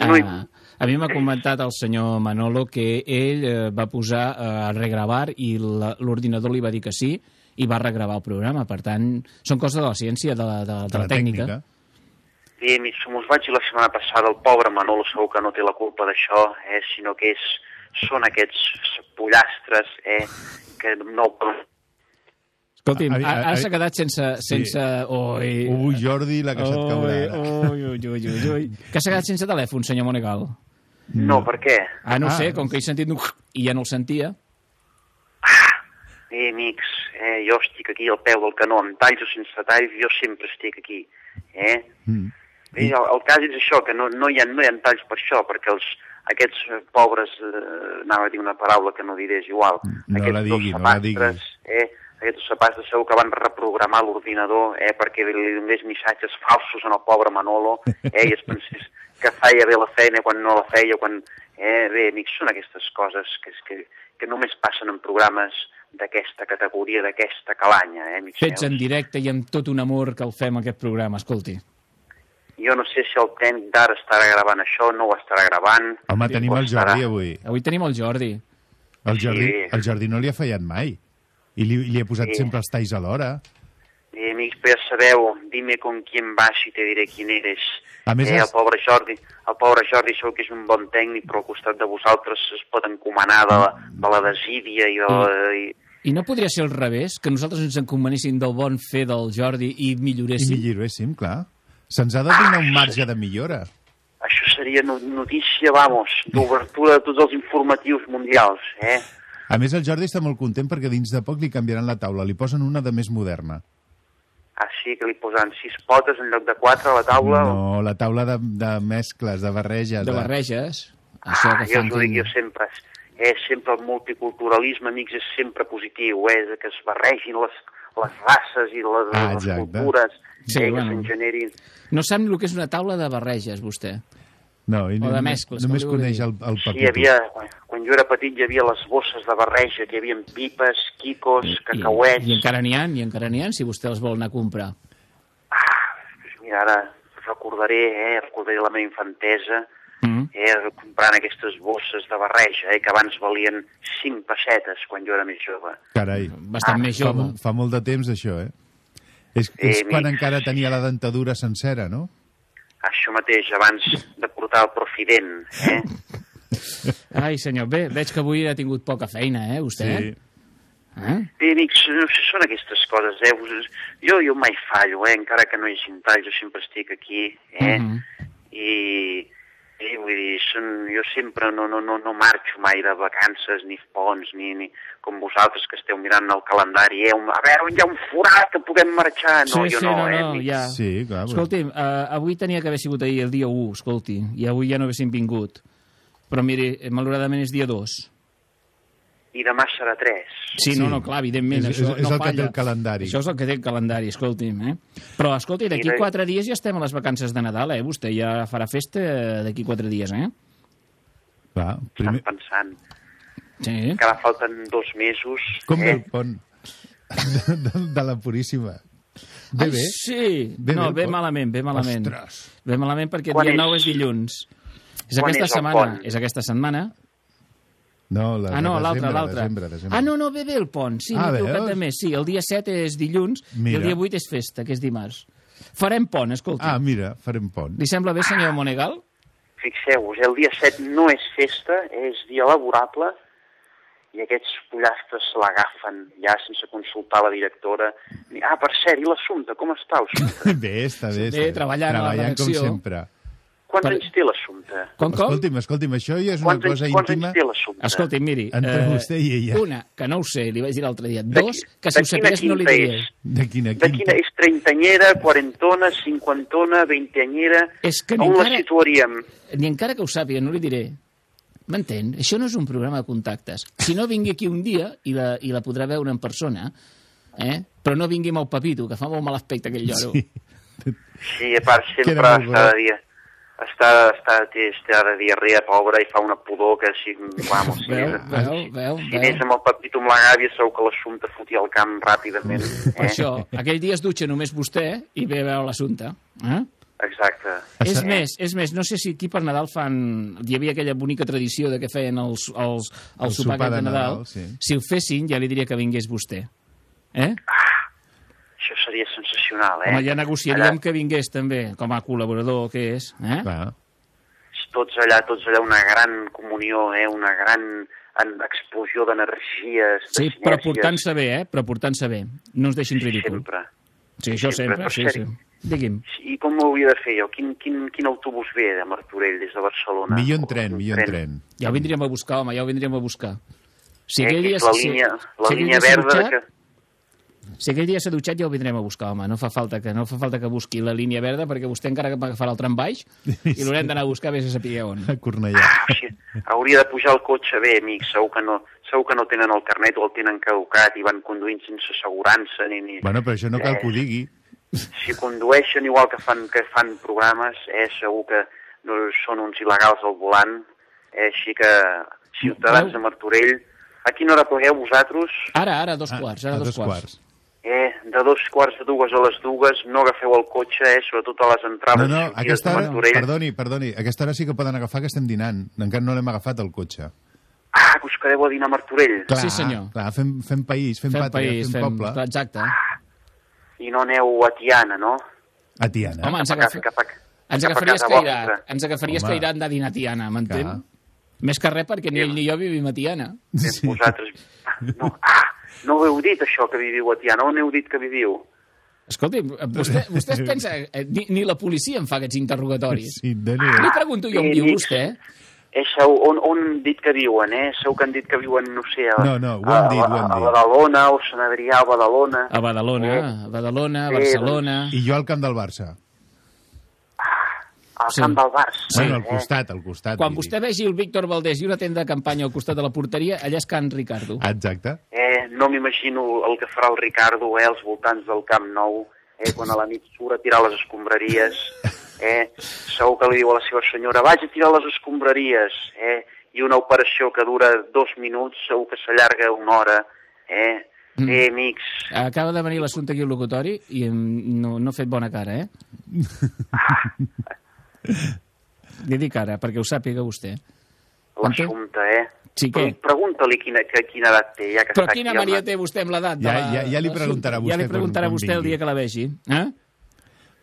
no hi, Ah, a mi m'ha comentat el senyor Manolo que ell eh, va posar eh, a regravar i la- l'ordinador li va dir que sí i va regravar el programa. Per tant, són coses de la ciència, de la, de, de la, tècnica. Bé, mi- com us vaig dir la setmana passada, el pobre Manolo segur que no té la culpa d'això, eh, sinó que és, són aquests pollastres eh, que no poden Escolti'm, ara s'ha quedat sense... sense... Ui, Ui, Jordi, la que se't caurà ara. Ui, ui, ui, ui, ui. Que s'ha quedat sense telèfon, senyor Monegal. No, per què? Ah, no Ah. ah. sé, com que he sentit un... i ja no el sentia. Bé, amics, eh, jo estic aquí al peu del canó, amb talls o sense talls, jo sempre estic aquí. Eh? Mm. Bé, el, el cas és això, que no, no, hi ha, no hi ha talls per això, perquè els, aquests pobres, eh, anava a dir una paraula que no diré, és igual, No aquests la digui, dos no la sapastres, eh, aquests sapastres segur que van reprogramar l'ordinador eh, perquè li donés missatges falsos en el pobre Manolo eh, i es pensés que feia bé la feina quan no la feia, quan... Eh, bé, amics, són aquestes coses que, que, que només passen en programes d'aquesta categoria, d'aquesta calanya, eh, Fets en directe i amb tot un amor que el fem aquest programa, escolti. Jo no sé si el tècnic d'ara estarà gravant això, no ho estarà gravant. Home, tenim el estarà. Jordi avui. Avui tenim el Jordi. El Jordi, Sí. el Jordi no li ha fallat mai. I li, li ha posat Sí. sempre els talls a l'hora. Eh, amics, però ja sabeu, dime con quién vas i te diré quién eres. A més, eh, el pobre Jordi, el pobre Jordi segur que és un bon tècnic, però al costat de vosaltres es pot encomanar de la, de la desídia i de la... I, I no podria ser al revés, que nosaltres ens encomanessin del bon fer del Jordi i I milloréssim? milloréssim, clar. Se'ns ha de donar un marge de millora. això seria no- notícia, vamos, d'obertura de tots els informatius mundials, eh? A més, el Jordi està molt content perquè dins de poc li canviaran la taula. Li posen una de més moderna. Així que li posaran sis potes en lloc de quatre a la taula. No, la taula de, de mescles, de barreges. De barreges? Això Ah, que jo us ho dic que... jo sempre, eh, sempre el multiculturalisme, amics, és sempre positiu, eh, que es barregin les, les races i les, Ah, les exacte. cultures, Sí, eh, que bueno. se'n generin. No sap ni el que és una taula de barreges, vostè. No, i O de mescles, Només coneix el, el Sí, paper. hi havia, quan, jo era petit hi havia les bosses de barreja, que hi havia pipes, quicos, I, cacauets... I encara n'hi ha, i encara n'hi ha, si vostè els vol anar a comprar. Mira, ara recordaré, eh, recordaré la meva infantesa, Mm. eh, comprant aquestes bosses de barreja, eh, que abans valien 5 pessetes quan jo era més jove. Carai. Bastant més Fa, jove. mo- fa molt de temps, això, eh? És, Eh, és quan mi- encara tenia la dentadura sencera, no? Això mateix, abans de portar el Profident, eh? Ai, senyor, bé, veig que avui ha tingut poca feina, eh, vostè? Sí. Eh? Bé, amics, no sé, són aquestes coses, eh? Us- Jo, jo mai fallo, eh? Encara que no hi hagi tall, jo sempre estic aquí, eh? Mhm. I, i vull dir, són, jo sempre no, no, no, no marxo mai de vacances, ni ponts, ni, ni com vosaltres que esteu mirant el calendari, eh? Un, a veure, on hi ha un forat que puguem marxar? No, sí, jo sí, no, no, eh? no, ja. Sí, clar. però- Escolti'm, uh, avui tenia que haver sigut ahir el dia 1, escolti, i avui ja no haguéssim vingut. Però miri, eh, malauradament és dia 2. I demà serà 3. Sí, no, no, clar, evidentment, És- això és- és no el que falla. té el calendari. Això és el que té el calendari, escolti'm, eh? Però, escolti, d'aquí de- quatre dies ja estem a les vacances de Nadal, eh? Vostè ja farà festa eh, d'aquí quatre dies, eh? Va, Estan pensant Sí. que ara falten dos mesos. Com eh? el pont de, de, de la Puríssima? Bé, Ai, bé? sí. Bé, no, bé, pont. malament, ve malament. Ostres. Ve malament perquè Quan dia és? 9 és dilluns. És Quan aquesta és setmana. pont? És aquesta setmana. No, la ah, no, l'altre, l'altre. Ah, no, no, ve bé el pont. Sí, Ah, m'he equivocat veus? també. Sí, el dia 7 és dilluns i Mira. el dia 8 és festa, que és dimarts. Farem pont, escolti. Ah, mira, farem pont. Li sembla bé, senyor Monegal? Fixeu-vos, el dia 7 no és festa, és dia laborable, i aquests pollastres se l'agafen ja sense consultar la directora. Ah, per cert, i l'assumpte, com està l'assumpte? Bé, està bé. Està bé. treballant a la treballant com redacció. sempre. Quants Per- anys té l'assumpte? Com, com? Escolti'm, escolti'm, això ja és una Quants, cosa anys, quants íntima anys té l'assumpte? Escolti, miri... eh, entre vostè i ella. Una, que no ho sé, li vaig dir l'altre dia. De Dos, que si ho sapigués no li quinta diria. De quina, De quina és trentanyera, quarantona, cinquantona, veinteanyera? És que ni On la encara- situaríem? Ni encara que ho sàpiga, no li diré. M'entén? Això no és un programa de contactes. Si no, vingui aquí un dia i la, i la podrà veure en persona, eh? però no vingui amb el papito, que fa molt mal aspecte aquell lloro. Sí. Sí, a part sempre està de dia. Està, està, té, està de diarrea, pobra, i fa una pudor que si, vamos, si, Veu, anés, veu, veu, si veu. anés amb el papito amb la gàbia segur que l'assumpte fotia al camp ràpidament. Per això, aquell dia es dutxa només vostè i ve a veure l'assumpte. Eh? Exacte. És més, és més, no sé si aquí per Nadal fan... Hi havia aquella bonica tradició de que feien els, els, el, El sopar, sopar de de Nadal. Nadal, sí. Si ho fessin, ja li diria que vingués vostè. Eh? Això seria sensacional, eh? Home, ja negociaríem que vingués també, com a col·laborador que és. Eh? Clar. Tots allà, tots allà, una gran comunió, eh? Una gran en explosió d'energies, de Sí, però sinergies. portant-se bé, eh? Però portant-se bé. No ens deixin ridícul. Sempre. Sí, això Sempre, sempre, sí, sí. Digui'm. I com ho hauria de fer jo? Quin, quin, quin autobús ve de Martorell des de Barcelona? Millor en tren, millor en tren. Ja ho vindríem a buscar, home, ja ho vindríem a buscar. Si Eh, aquell que dia, és la si- línia, la si línia verda que... Si aquell dia s'ha dutxat ja ho vindrem a buscar, home. No fa falta que, no fa falta que busqui la línia verda perquè vostè encara que agafarà el tram baix i l'haurem d'anar a buscar bé si sapigueu on. A Cornellà. Sí, hauria de pujar el cotxe bé, amics. Segur que no, segur que no tenen el carnet o el tenen caducat i van conduint sense assegurança ni... ni... Bueno, però això no cal que ho digui. Si condueixen igual que fan, que fan programes, eh, segur que no són uns il·legals al volant. Eh, així que, ciutadans de Martorell, a quina hora plegueu vosaltres? Ara, ara, dos quarts, ara a dos, dos quarts. Eh, de dos quarts de dues a les dues, no agafeu el cotxe, eh, sobretot a les No, entrades no, sortides aquesta hora, perdoni, perdoni, aquesta hora sí que poden agafar que estem dinant. Encara no l'hem agafat, el cotxe. Ah, que us quedeu a dinar a Martorell. Clar, Sí, senyor. Clar, fem, fem país, fem, Fem pàtria, país, fem, fem... poble. Exacte. I no aneu a Tiana, no? A Tiana. Home, ens, Cap a agafa... casa, cap a, ens cap a agafaria escairat. Ens agafaria escairat de dinar a Tiana, m'entén? Més que res perquè ni ell ni jo vivim a Tiana. Sí. Vosaltres... No, ah, no ho heu dit, això, que viviu a Tiana. On heu dit que viviu? Escolti, vostè, vostè es pensa... eh, Ni, ni la policia em fa aquests interrogatoris. Sí, doni Li pregunto jo on viu vostè. Eh, segur, on, on han dit que viuen, eh? Segur que han dit que viuen, no sé, a, No, no, ho han dit, ho han a, a dit. Badalona o Sant Adrià a Badalona. A Badalona, a Badalona, a Sí, Barcelona... I jo al camp del Barça. Al Sí. camp del Barça. Bueno, al eh? costat, al costat. Quan vostè vegi el Víctor Valdés i una tenda de campanya al costat de la porteria, allà és Can Ricardo. Exacte. Eh, no m'imagino el que farà el Ricardo eh, als voltants del Camp Nou, eh, quan a la nit surt a tirar les escombraries. Eh, segur que li diu a la seva senyora, vaig a tirar les escombraries. Eh, I una operació que dura dos minuts, segur que s'allarga una hora. Eh, Mm. eh amics, Acaba de venir l'assumpte aquí al locutori i em- no, no ha fet bona cara, eh? Li dic ara, perquè ho sàpiga vostè. L'assumpte, eh? Sí, què? Pregunta-li quina, que, quina edat té, ja que Però està quina aquí, mania té vostè amb l'edat? Ja- la- ja- ja li preguntarà l'assumpte? Ja vostè li preguntarà quan- quan vostè el vingui. dia que la vegi. Eh?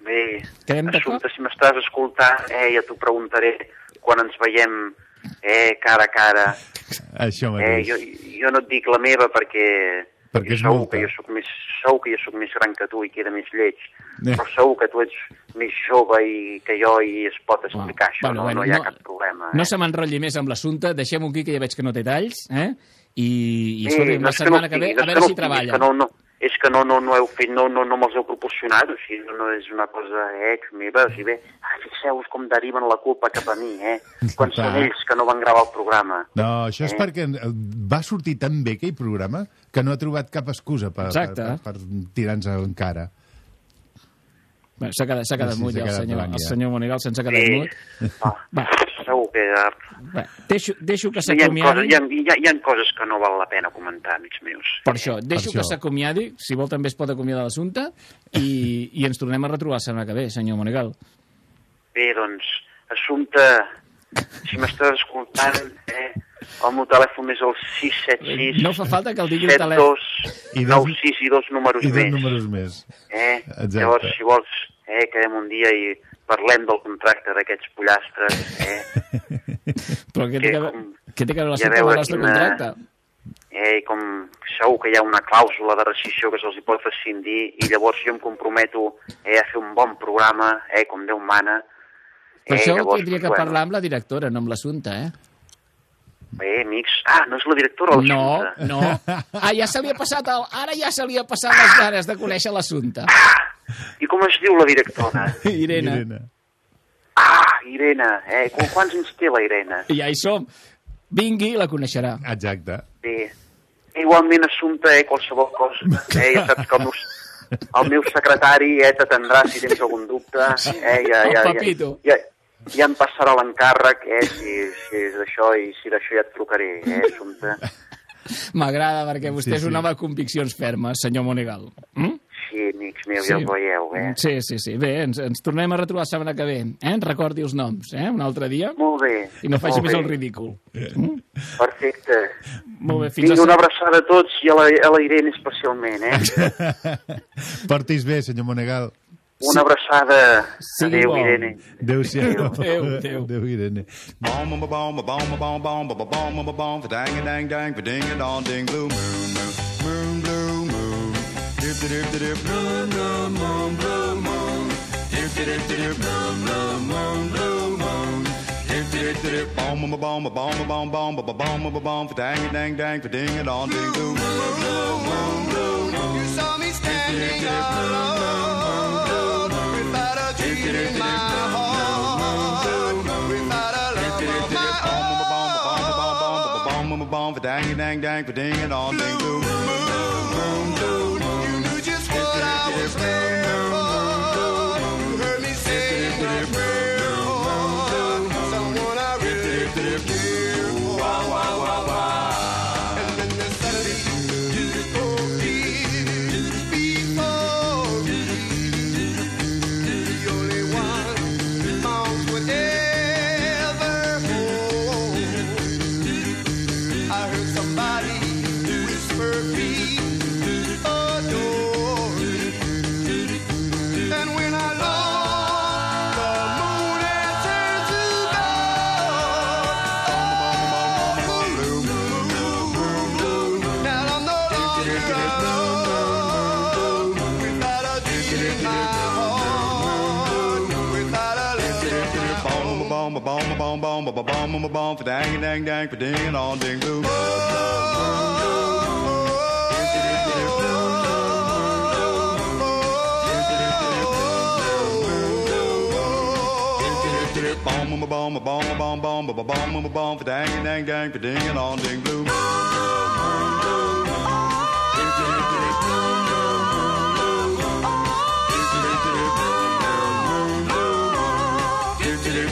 Bé, Quedem? Assumpte, si m'estàs escoltant, eh, ja t'ho preguntaré quan ens veiem eh, cara a cara. Això Eh, mateix. jo, jo no et dic la meva perquè, Perquè és segur molta. que jo soc més, segur que jo sóc més gran que tu i queda més lleig, Eh. però segur que tu ets més jove i que jo i es pot explicar això, Bueno, no, bueno, no hi ha no- cap problema. Eh? No se m'enrotlli més amb l'assumpte, deixem-ho aquí, que ja veig que no té talls, eh? I, i Sí, escolti, no la és que setmana no que ve, no a veure que no si estigui, treballa. que no, no, és que no, no, no heu fet, no, no, no me'ls heu proporcionat, o sigui, no, és una cosa, eh, meva, o sigui, bé, ah, fixeu-vos com deriven la culpa cap a mi, eh, quan són ells que no van gravar el programa. No, això és Eh? perquè eh, va sortir tan bé aquell programa que no ha trobat cap excusa per, per, Exacte. per, per tirar-nos en cara. S'ha quedat, quedat Sí, ja, el senyor, blanc, el senyor Monegal se'ns ha quedat Sí. mut. Va, Segur que ja... va, deixo, deixo que hi, ha coses, s'acomiadi. hi, ha, hi, ha, hi ha coses que no val la pena comentar, amics meus. Per això, deixo que s'acomiadi, si vol també es pot acomiadar l'assumpte, i, i ens tornem a retrobar la setmana que ve, senyor Monegal. Bé, doncs, assumpte, si m'estàs escoltant, eh, el meu telèfon és el 676... No fa falta que el digui el telèfon. 72 96 i dos números I dos més. números més. Eh? Exacte. Llavors, si vols, eh, quedem un dia i parlem del contracte d'aquests pollastres, eh? Però què té que, què té que veure I a l'assumpte amb veure el nostre quina- contracte? eh, com segur que hi ha una clàusula de rescissió que se'ls pot rescindir i llavors jo em comprometo eh, a fer un bon programa, eh, com Déu mana. Per això llavors, tindria que bueno, parlar amb la directora, no amb l'assumpte, eh? Bé, amics, ah, no és la directora de No, l'assumpte. no. Ah, ja se li ha passat el... Ara ja se li ha passat les ganes de conèixer l'assumpte. I com es diu la directora? Irene. Irene. Ah, Irene, eh? Qu- Quants anys té la Irene? Ja hi som. Vingui i la coneixerà. Exacte. Bé, igualment assumpte, eh, qualsevol cosa. Eh, ja saps que el meu, el meu secretari eh, t'atendrà si tens algun dubte. Eh, ja, El ja, Papito. Ja, ja, ja em passarà l'encàrrec, eh, si, si és d'això, i si d'això ja et trucaré, eh, assumpte. M'agrada perquè vostè Sí, és un sí. home de conviccions fermes, senyor Monegal. Mm? Sí, amics meus, ja ho veieu, eh? Sí, sí, sí. Bé, ens, ens tornem a retrobar la setmana que ve. Eh? Ens recordi els noms, eh? Un altre dia. Molt bé. I no faci més bé. el ridícul. Mm? Perfecte. Molt bé, fins Vinga, a... una abraçada a tots i a la, a la Irene especialment, eh? Portis bé, senyor Monegal. Una abraçada. Sigui Adéu, bo. Irene. Adéu-siau. Adéu, adéu. Adéu, Irene. Bom bom bom bom bom bom bom bom bom bom bom dang dang dang ding dong ding blue moon moon dip dip dip dip moon moon moon blue moon dip dip dip dip moon moon moon blue moon dip dip dip dip bom bom bom bom bom bom bom bom bom bom bom for dang a dang dang for ding a dong ding blue moon blue moon blue moon you saw me standing alone without a dream in my heart without a love of my own bum bum for dang dang dang for ding and all ding doo. dang dang pa ding and all ding boom, Bomb, bomb, bomb, bomb, bomb, bomb, bomb, bomb, dang, dang, dang, ding, and all, ding, blue.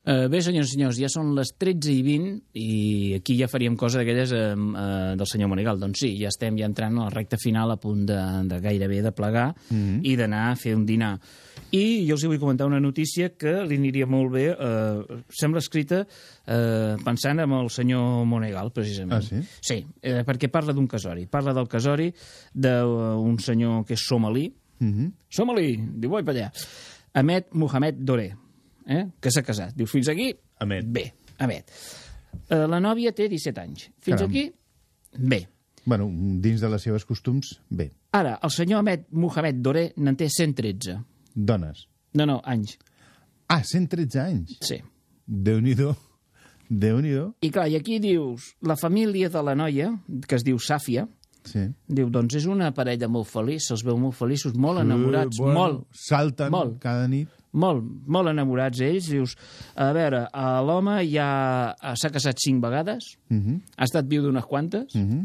Uh, bé, senyors i senyors, ja són les 13 i 20 i aquí ja faríem cosa d'aquelles uh, uh, del senyor Monegal. Doncs sí, ja estem ja entrant a la recta final a punt de, de gairebé de plegar mm -hmm. i d'anar a fer un dinar. I jo els vull comentar una notícia que li aniria molt bé, uh, sembla escrita uh, pensant en el senyor Monegal, precisament. Ah, sí? Sí, eh, perquè parla d'un casori. Parla del casori d'un senyor que és somalí, Mhm. Som-li, diu, vull per allà. Ahmed Mohamed Doré, eh? que s'ha casat. Diu, fins aquí, Ahmed. bé, Ahmed. Eh, la nòvia té 17 anys. Fins Caram. aquí, bé. Bueno, dins de les seves costums, bé. Ara, el senyor Ahmed Mohamed Doré n'en té 113. Dones. No, no, anys. Ah, 113 anys? Sí. Déu-n'hi-do. Déu-n'hi-do. I clar, i aquí dius, la família de la noia, que es diu Sàfia, Sí. diu, doncs és una parella molt feliç, se'ls veu molt feliços, molt enamorats, Eh, bueno, molt. Salten Molt. cada nit. Molt, molt enamorats ells. Dius, a veure, a l'home ja s'ha casat cinc vegades, Mhm. ha estat viu d'unes quantes, Mhm.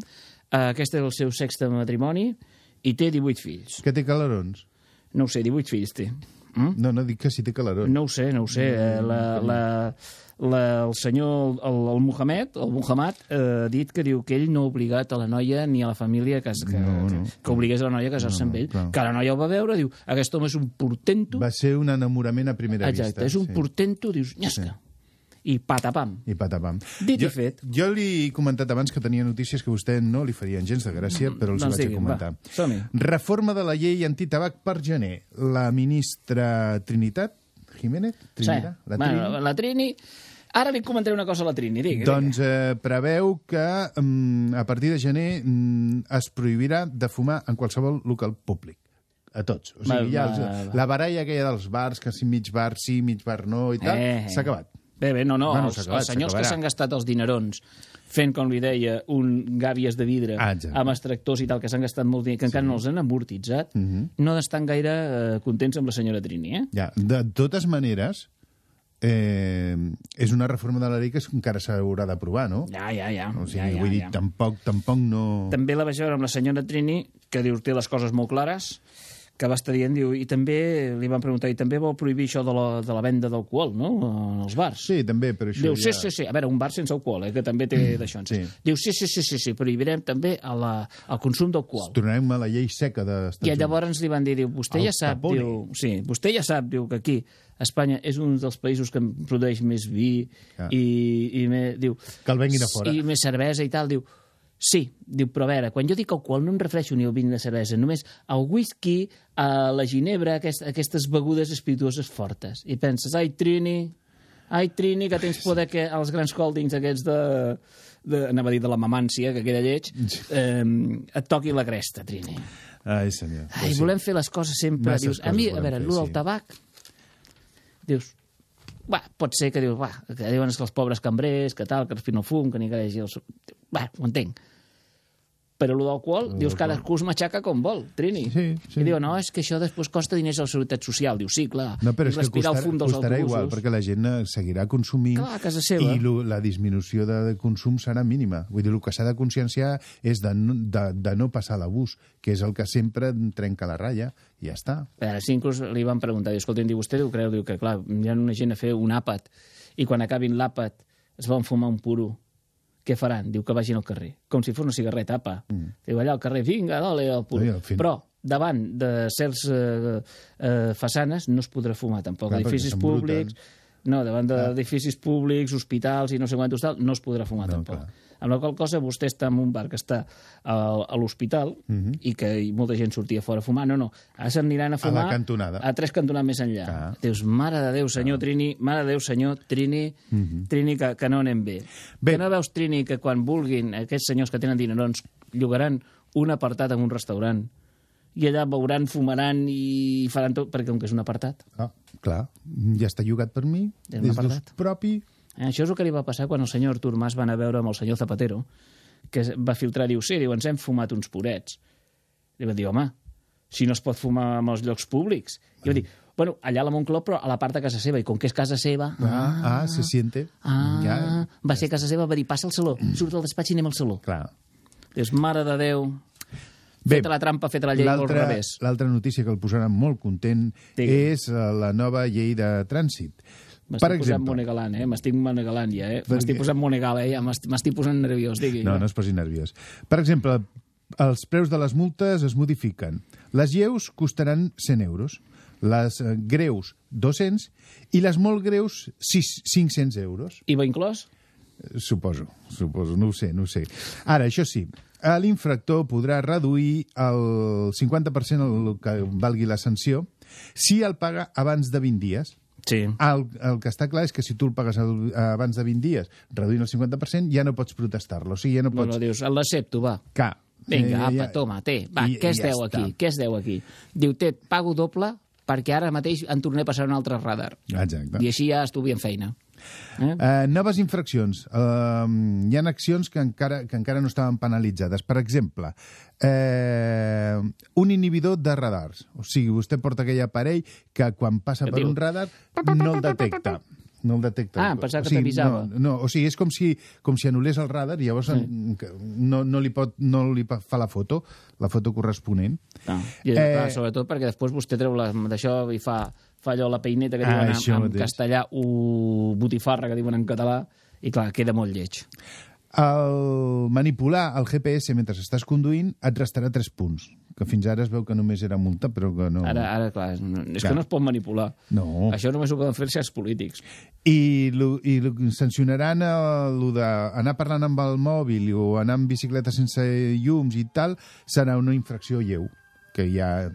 eh, aquest és el seu sexte matrimoni, i té 18 fills. Que té calarons? No ho sé, 18 fills té. Mm? No, no, dic que si té calarons. No ho sé, no ho sé. Eh, La, la, la, el senyor, el, el Mohamed, el Muhammad, eh, ha dit que diu que ell no ha obligat a la noia ni a la família que, que, No, no. que, que obligués a la noia a casar-se No, amb ell. clar. Que la noia el va veure, diu, aquest home és un portento. Va ser un enamorament a primera Exacte, vista. és un sí. portento, dius, nyasca. I patapam. I patapam. Dit i jo, fet. Jo li he comentat abans que tenia notícies que vostè no li farien gens de gràcia, però els doncs vaig digui'm, comentar. va. Reforma de la llei antitabac per gener. La ministra Trinitat Jiménez? Trinidad? Sí. La bueno, Trini? la Trini... Ara li comentaré una cosa a la Trini, digui. Doncs eh, preveu que mm, a partir de gener mm, es prohibirà de fumar en qualsevol local públic. A tots. O sigui, Va, ja va, els, va. la baralla aquella dels bars, que si mig bar sí, mig bar no i tal, eh. s'ha acabat. Bé, bé, no, no, Bueno, els, acabat, els senyors que s'han gastat els dinerons fent, com li deia, un gàbies de vidre Ah, amb extractors i tal, que s'han gastat molt diners, que encara no els han amortitzat, Mhm. no estan gaire eh, contents amb la senyora Trini, eh? Ja, de totes maneres, eh, és una reforma de la llei que encara s'haurà d'aprovar, no? Ja, ja, ja. O sigui, ja, ja, vull dir, ja. tampoc, tampoc no... També la vaig veure amb la senyora Trini, que diu té les coses molt clares, que va estar dient, diu, i també li van preguntar, i també vol prohibir això de la, de la venda d'alcohol, no?, en els bars. Sí, també, però això Diu, ja... sí, sí, sí. A veure, un bar sense alcohol, eh, que també té d'això. Sí. Diu, sí, sí, sí, sí, sí, prohibirem també a la, el consum d'alcohol. Tornarem a la llei seca d'Estats I llavors li van dir, diu, vostè El ja sap, Capone. diu, sí, vostè ja sap, diu, que aquí Espanya és un dels països que produeix més vi Ah. i, i més, diu... Que el venguin a fora. I més cervesa i tal, diu, sí, diu, però a veure, quan jo dic alcohol no em refereixo ni al vi ni a la cervesa, només al whisky, a la ginebra, aquest, aquestes begudes espirituoses fortes. I penses, ai, Trini, ai, Trini, que tens por de que els grans holdings aquests de, de, anava a dir de la mamància, que queda lleig, eh, et toqui la cresta, Trini. Ai, senyor. Ai, volem fer les coses sempre. Masses dius, a coses mi, a veure, fer, sí. tabac, dius, va, pot ser que dius, va, que diuen que els pobres cambrers, que tal, que respiren el fum, que ni que hagi el... Va, ho entenc. Però el d'alcohol, dius, cadascú es matxaca com vol, Trini. Sí, sí. I diu, no, és que això després costa diners a la seguretat social. Diu, sí, clar. No, però és que costarà, el fum dels costarà autobusos. igual, perquè la gent eh, seguirà consumint Clar, a casa seva. i lo, la disminució de, de consum serà mínima. Vull dir, el que s'ha de conscienciar és de, no- de, de no passar l'abús, que és el que sempre trenca la ratlla, i ja està. Veure, si inclús li van preguntar, diu, escolta, diu, vostè diu, creu, diu que, clar, hi ha una gent a fer un àpat, i quan acabin l'àpat es van fumar un puro, què faran? Diu que vagin al carrer, com si fos una cigarreta, apa. Mm. Diu, allà al carrer, vinga. Oi, al fin- Però, davant de certs eh, eh, façanes no es podrà fumar, tampoc. Clar, edificis públics... No, davant d'edificis públics, hospitals i no sé quantos tal, no es podrà fumar No, tampoc. clar. Amb la qual cosa vostè està en un bar que està a, a l'hospital Mhm. i que i molta gent sortia fora a fumar. No, no, ara s'aniran a A fumar la cantonada. a tres cantonades més enllà. Clar. Dius, mare de Déu, senyor Trini, mare de Déu, senyor Trini, Mhm. Trini, que, que no anem bé. Bé. Que no veus, Trini, que quan vulguin aquests senyors que tenen dinerons llogaran un apartat en un restaurant i allà veuran, fumaran i faran tot, perquè com que és un apartat. Ah, clar, ja està llogat per mi, És d'ús propi... Eh, Això és el que li va passar quan el senyor Artur Mas va anar a veure amb el senyor Zapatero, que va filtrar, diu, sí, diu, ens hem fumat uns purets. Li va dir, home, si no es pot fumar en els llocs públics. I va dir, bueno, allà a la Moncloa, però a la part de casa seva, i com que és casa seva... Ah, ah se siente. Ah, Ja, va ser casa seva, va dir, passa al saló, surt del despatx i anem al saló. clar. Dius, mare de Déu, Bé, feta la trampa, feta la llei al revés. L'altra notícia que el posarà molt content Digui. és eh, la nova llei de trànsit. M'estic posant exemple, monegalant, eh? M'estic monegalant ja, eh? Per M'estic què? posant monegal, eh? Ja m'est- m'estic posant nerviós, digui. No, no es posi nerviós. Per exemple, els preus de les multes es modifiquen. Les lleus costaran 100 euros, les eh, greus 200 i les molt greus 6, 500 euros. I va inclòs? Eh, Suposo, suposo, no ho sé, no ho sé. Ara, això sí, eh, l'infractor podrà reduir el 50% el que valgui la sanció si el paga abans de 20 dies. Sí. El, el que està clar és que si tu el pagues abans de 20 dies, reduint el 50%, ja no pots protestar-lo. O sigui, ja no No, pots... no, dius, l'accepto, va. Clar. Vinga, Eh, apa, ja- toma, té, va, i- què es ja deu està. aquí? Què es deu aquí? Diu, té, pago doble perquè ara mateix en tornaré a passar un altre radar. Exacte. I així ja estuvi en feina. Eh? Uh, noves infraccions. Uh, hi ha accions que encara, que encara no estaven penalitzades. Per exemple, uh, un inhibidor de radars. O sigui, vostè porta aquell aparell que quan passa Que per diu- un radar no el detecta. No el detecta. Ah, em pensava que t'avisava. No, no, o sigui, és com si, com si anul·lés el radar i llavors sí. no, no, li pot, no li fa la foto, la foto corresponent. Ah, I, eh... clar, sobretot perquè després vostè treu la- d'això i fa, fa allò la peineta que Ah, diuen en, en mateix. castellà, u botifarra que diuen en català, i clar, queda molt lleig. El manipular el GPS mentre estàs conduint et restarà 3 punts, que fins ara es veu que només era multa, però que no... Ara, ara clar, és, és Clar. que no es pot manipular. No. Això només ho poden fer certs polítics. I, lo, i lo, sancionaran el, lo d'anar parlant amb el mòbil o anar amb bicicleta sense llums i tal, serà una infracció lleu, que ja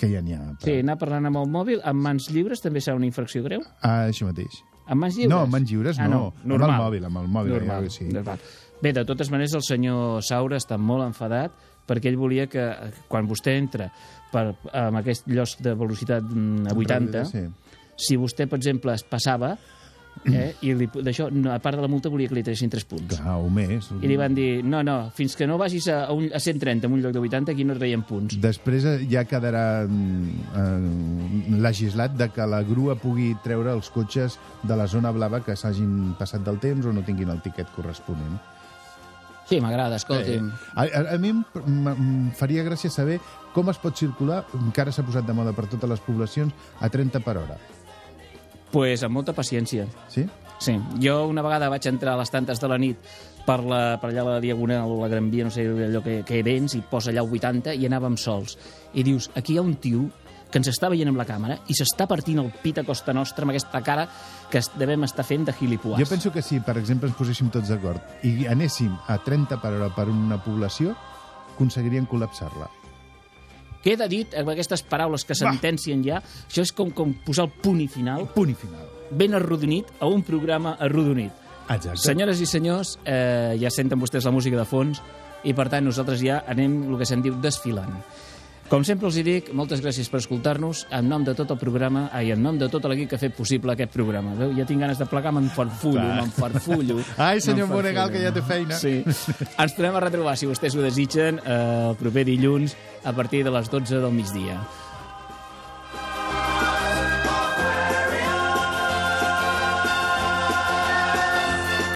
que ja n'hi ha. Sí, anar parlant amb el mòbil, amb mans lliures també serà una infracció greu? Ah, això mateix. Amb mans lliures? No, amb mans lliures ah, no. no. Amb el mòbil, amb el mòbil, Normal. ja, sí. Normal. Bé, de totes maneres, el senyor Saura està molt enfadat perquè ell volia que, quan vostè entra per, amb aquest lloc de velocitat mm, a 80, Sí. si vostè, per exemple, es passava, eh, i li- d'això, no, a part de la multa, volia que li tressin 3 punts. Clar, o més. I li van dir, no, no, fins que no vagis a, a, un, a 130 en un lloc de 80, aquí no et traiem punts. Després eh, ja quedarà eh, legislat de que la grua pugui treure els cotxes de la zona blava que s'hagin passat del temps o no tinguin el tiquet corresponent. Sí, m'agrada, escolti'm. Eh, a, a, a mi em faria gràcia saber com es pot circular, encara s'ha posat de moda per totes les poblacions, a 30 per hora. Pues amb molta paciència. Sí? Sí. Jo una vegada vaig entrar a les tantes de la nit per, la, per allà a la Diagonal o la Gran Via, no sé allò que, que vens, i posa allà el 80 i anàvem sols. I dius, aquí hi ha un tio que ens està veient amb la càmera i s'està partint el pit a costa nostra amb aquesta cara que devem estar fent de gilipuàs. Jo penso que si, per exemple, ens poséssim tots d'acord i anéssim a 30 per hora per una població, aconseguiríem col·lapsar-la. Queda dit, amb aquestes paraules que sentencien ja, això és com, com posar el punt i final. Punt i final. Ben arrodonit a un programa arrodonit. Exacte. Senyores i senyors, eh, ja senten vostès la música de fons i, per tant, nosaltres ja anem, el que se'n diu, desfilant. Com sempre els hi dic, moltes gràcies per escoltar-nos. En nom de tot el programa, i en nom de tot l'equip que ha fet possible aquest programa. Veu? Ja tinc ganes de plegar, me'n farfullo, Clar. me'n farfullo. Ai, senyor Monegal, que ja té feina. Sí. Ens tornem a retrobar, si vostès ho desitgen, el proper dilluns a partir de les 12 del migdia.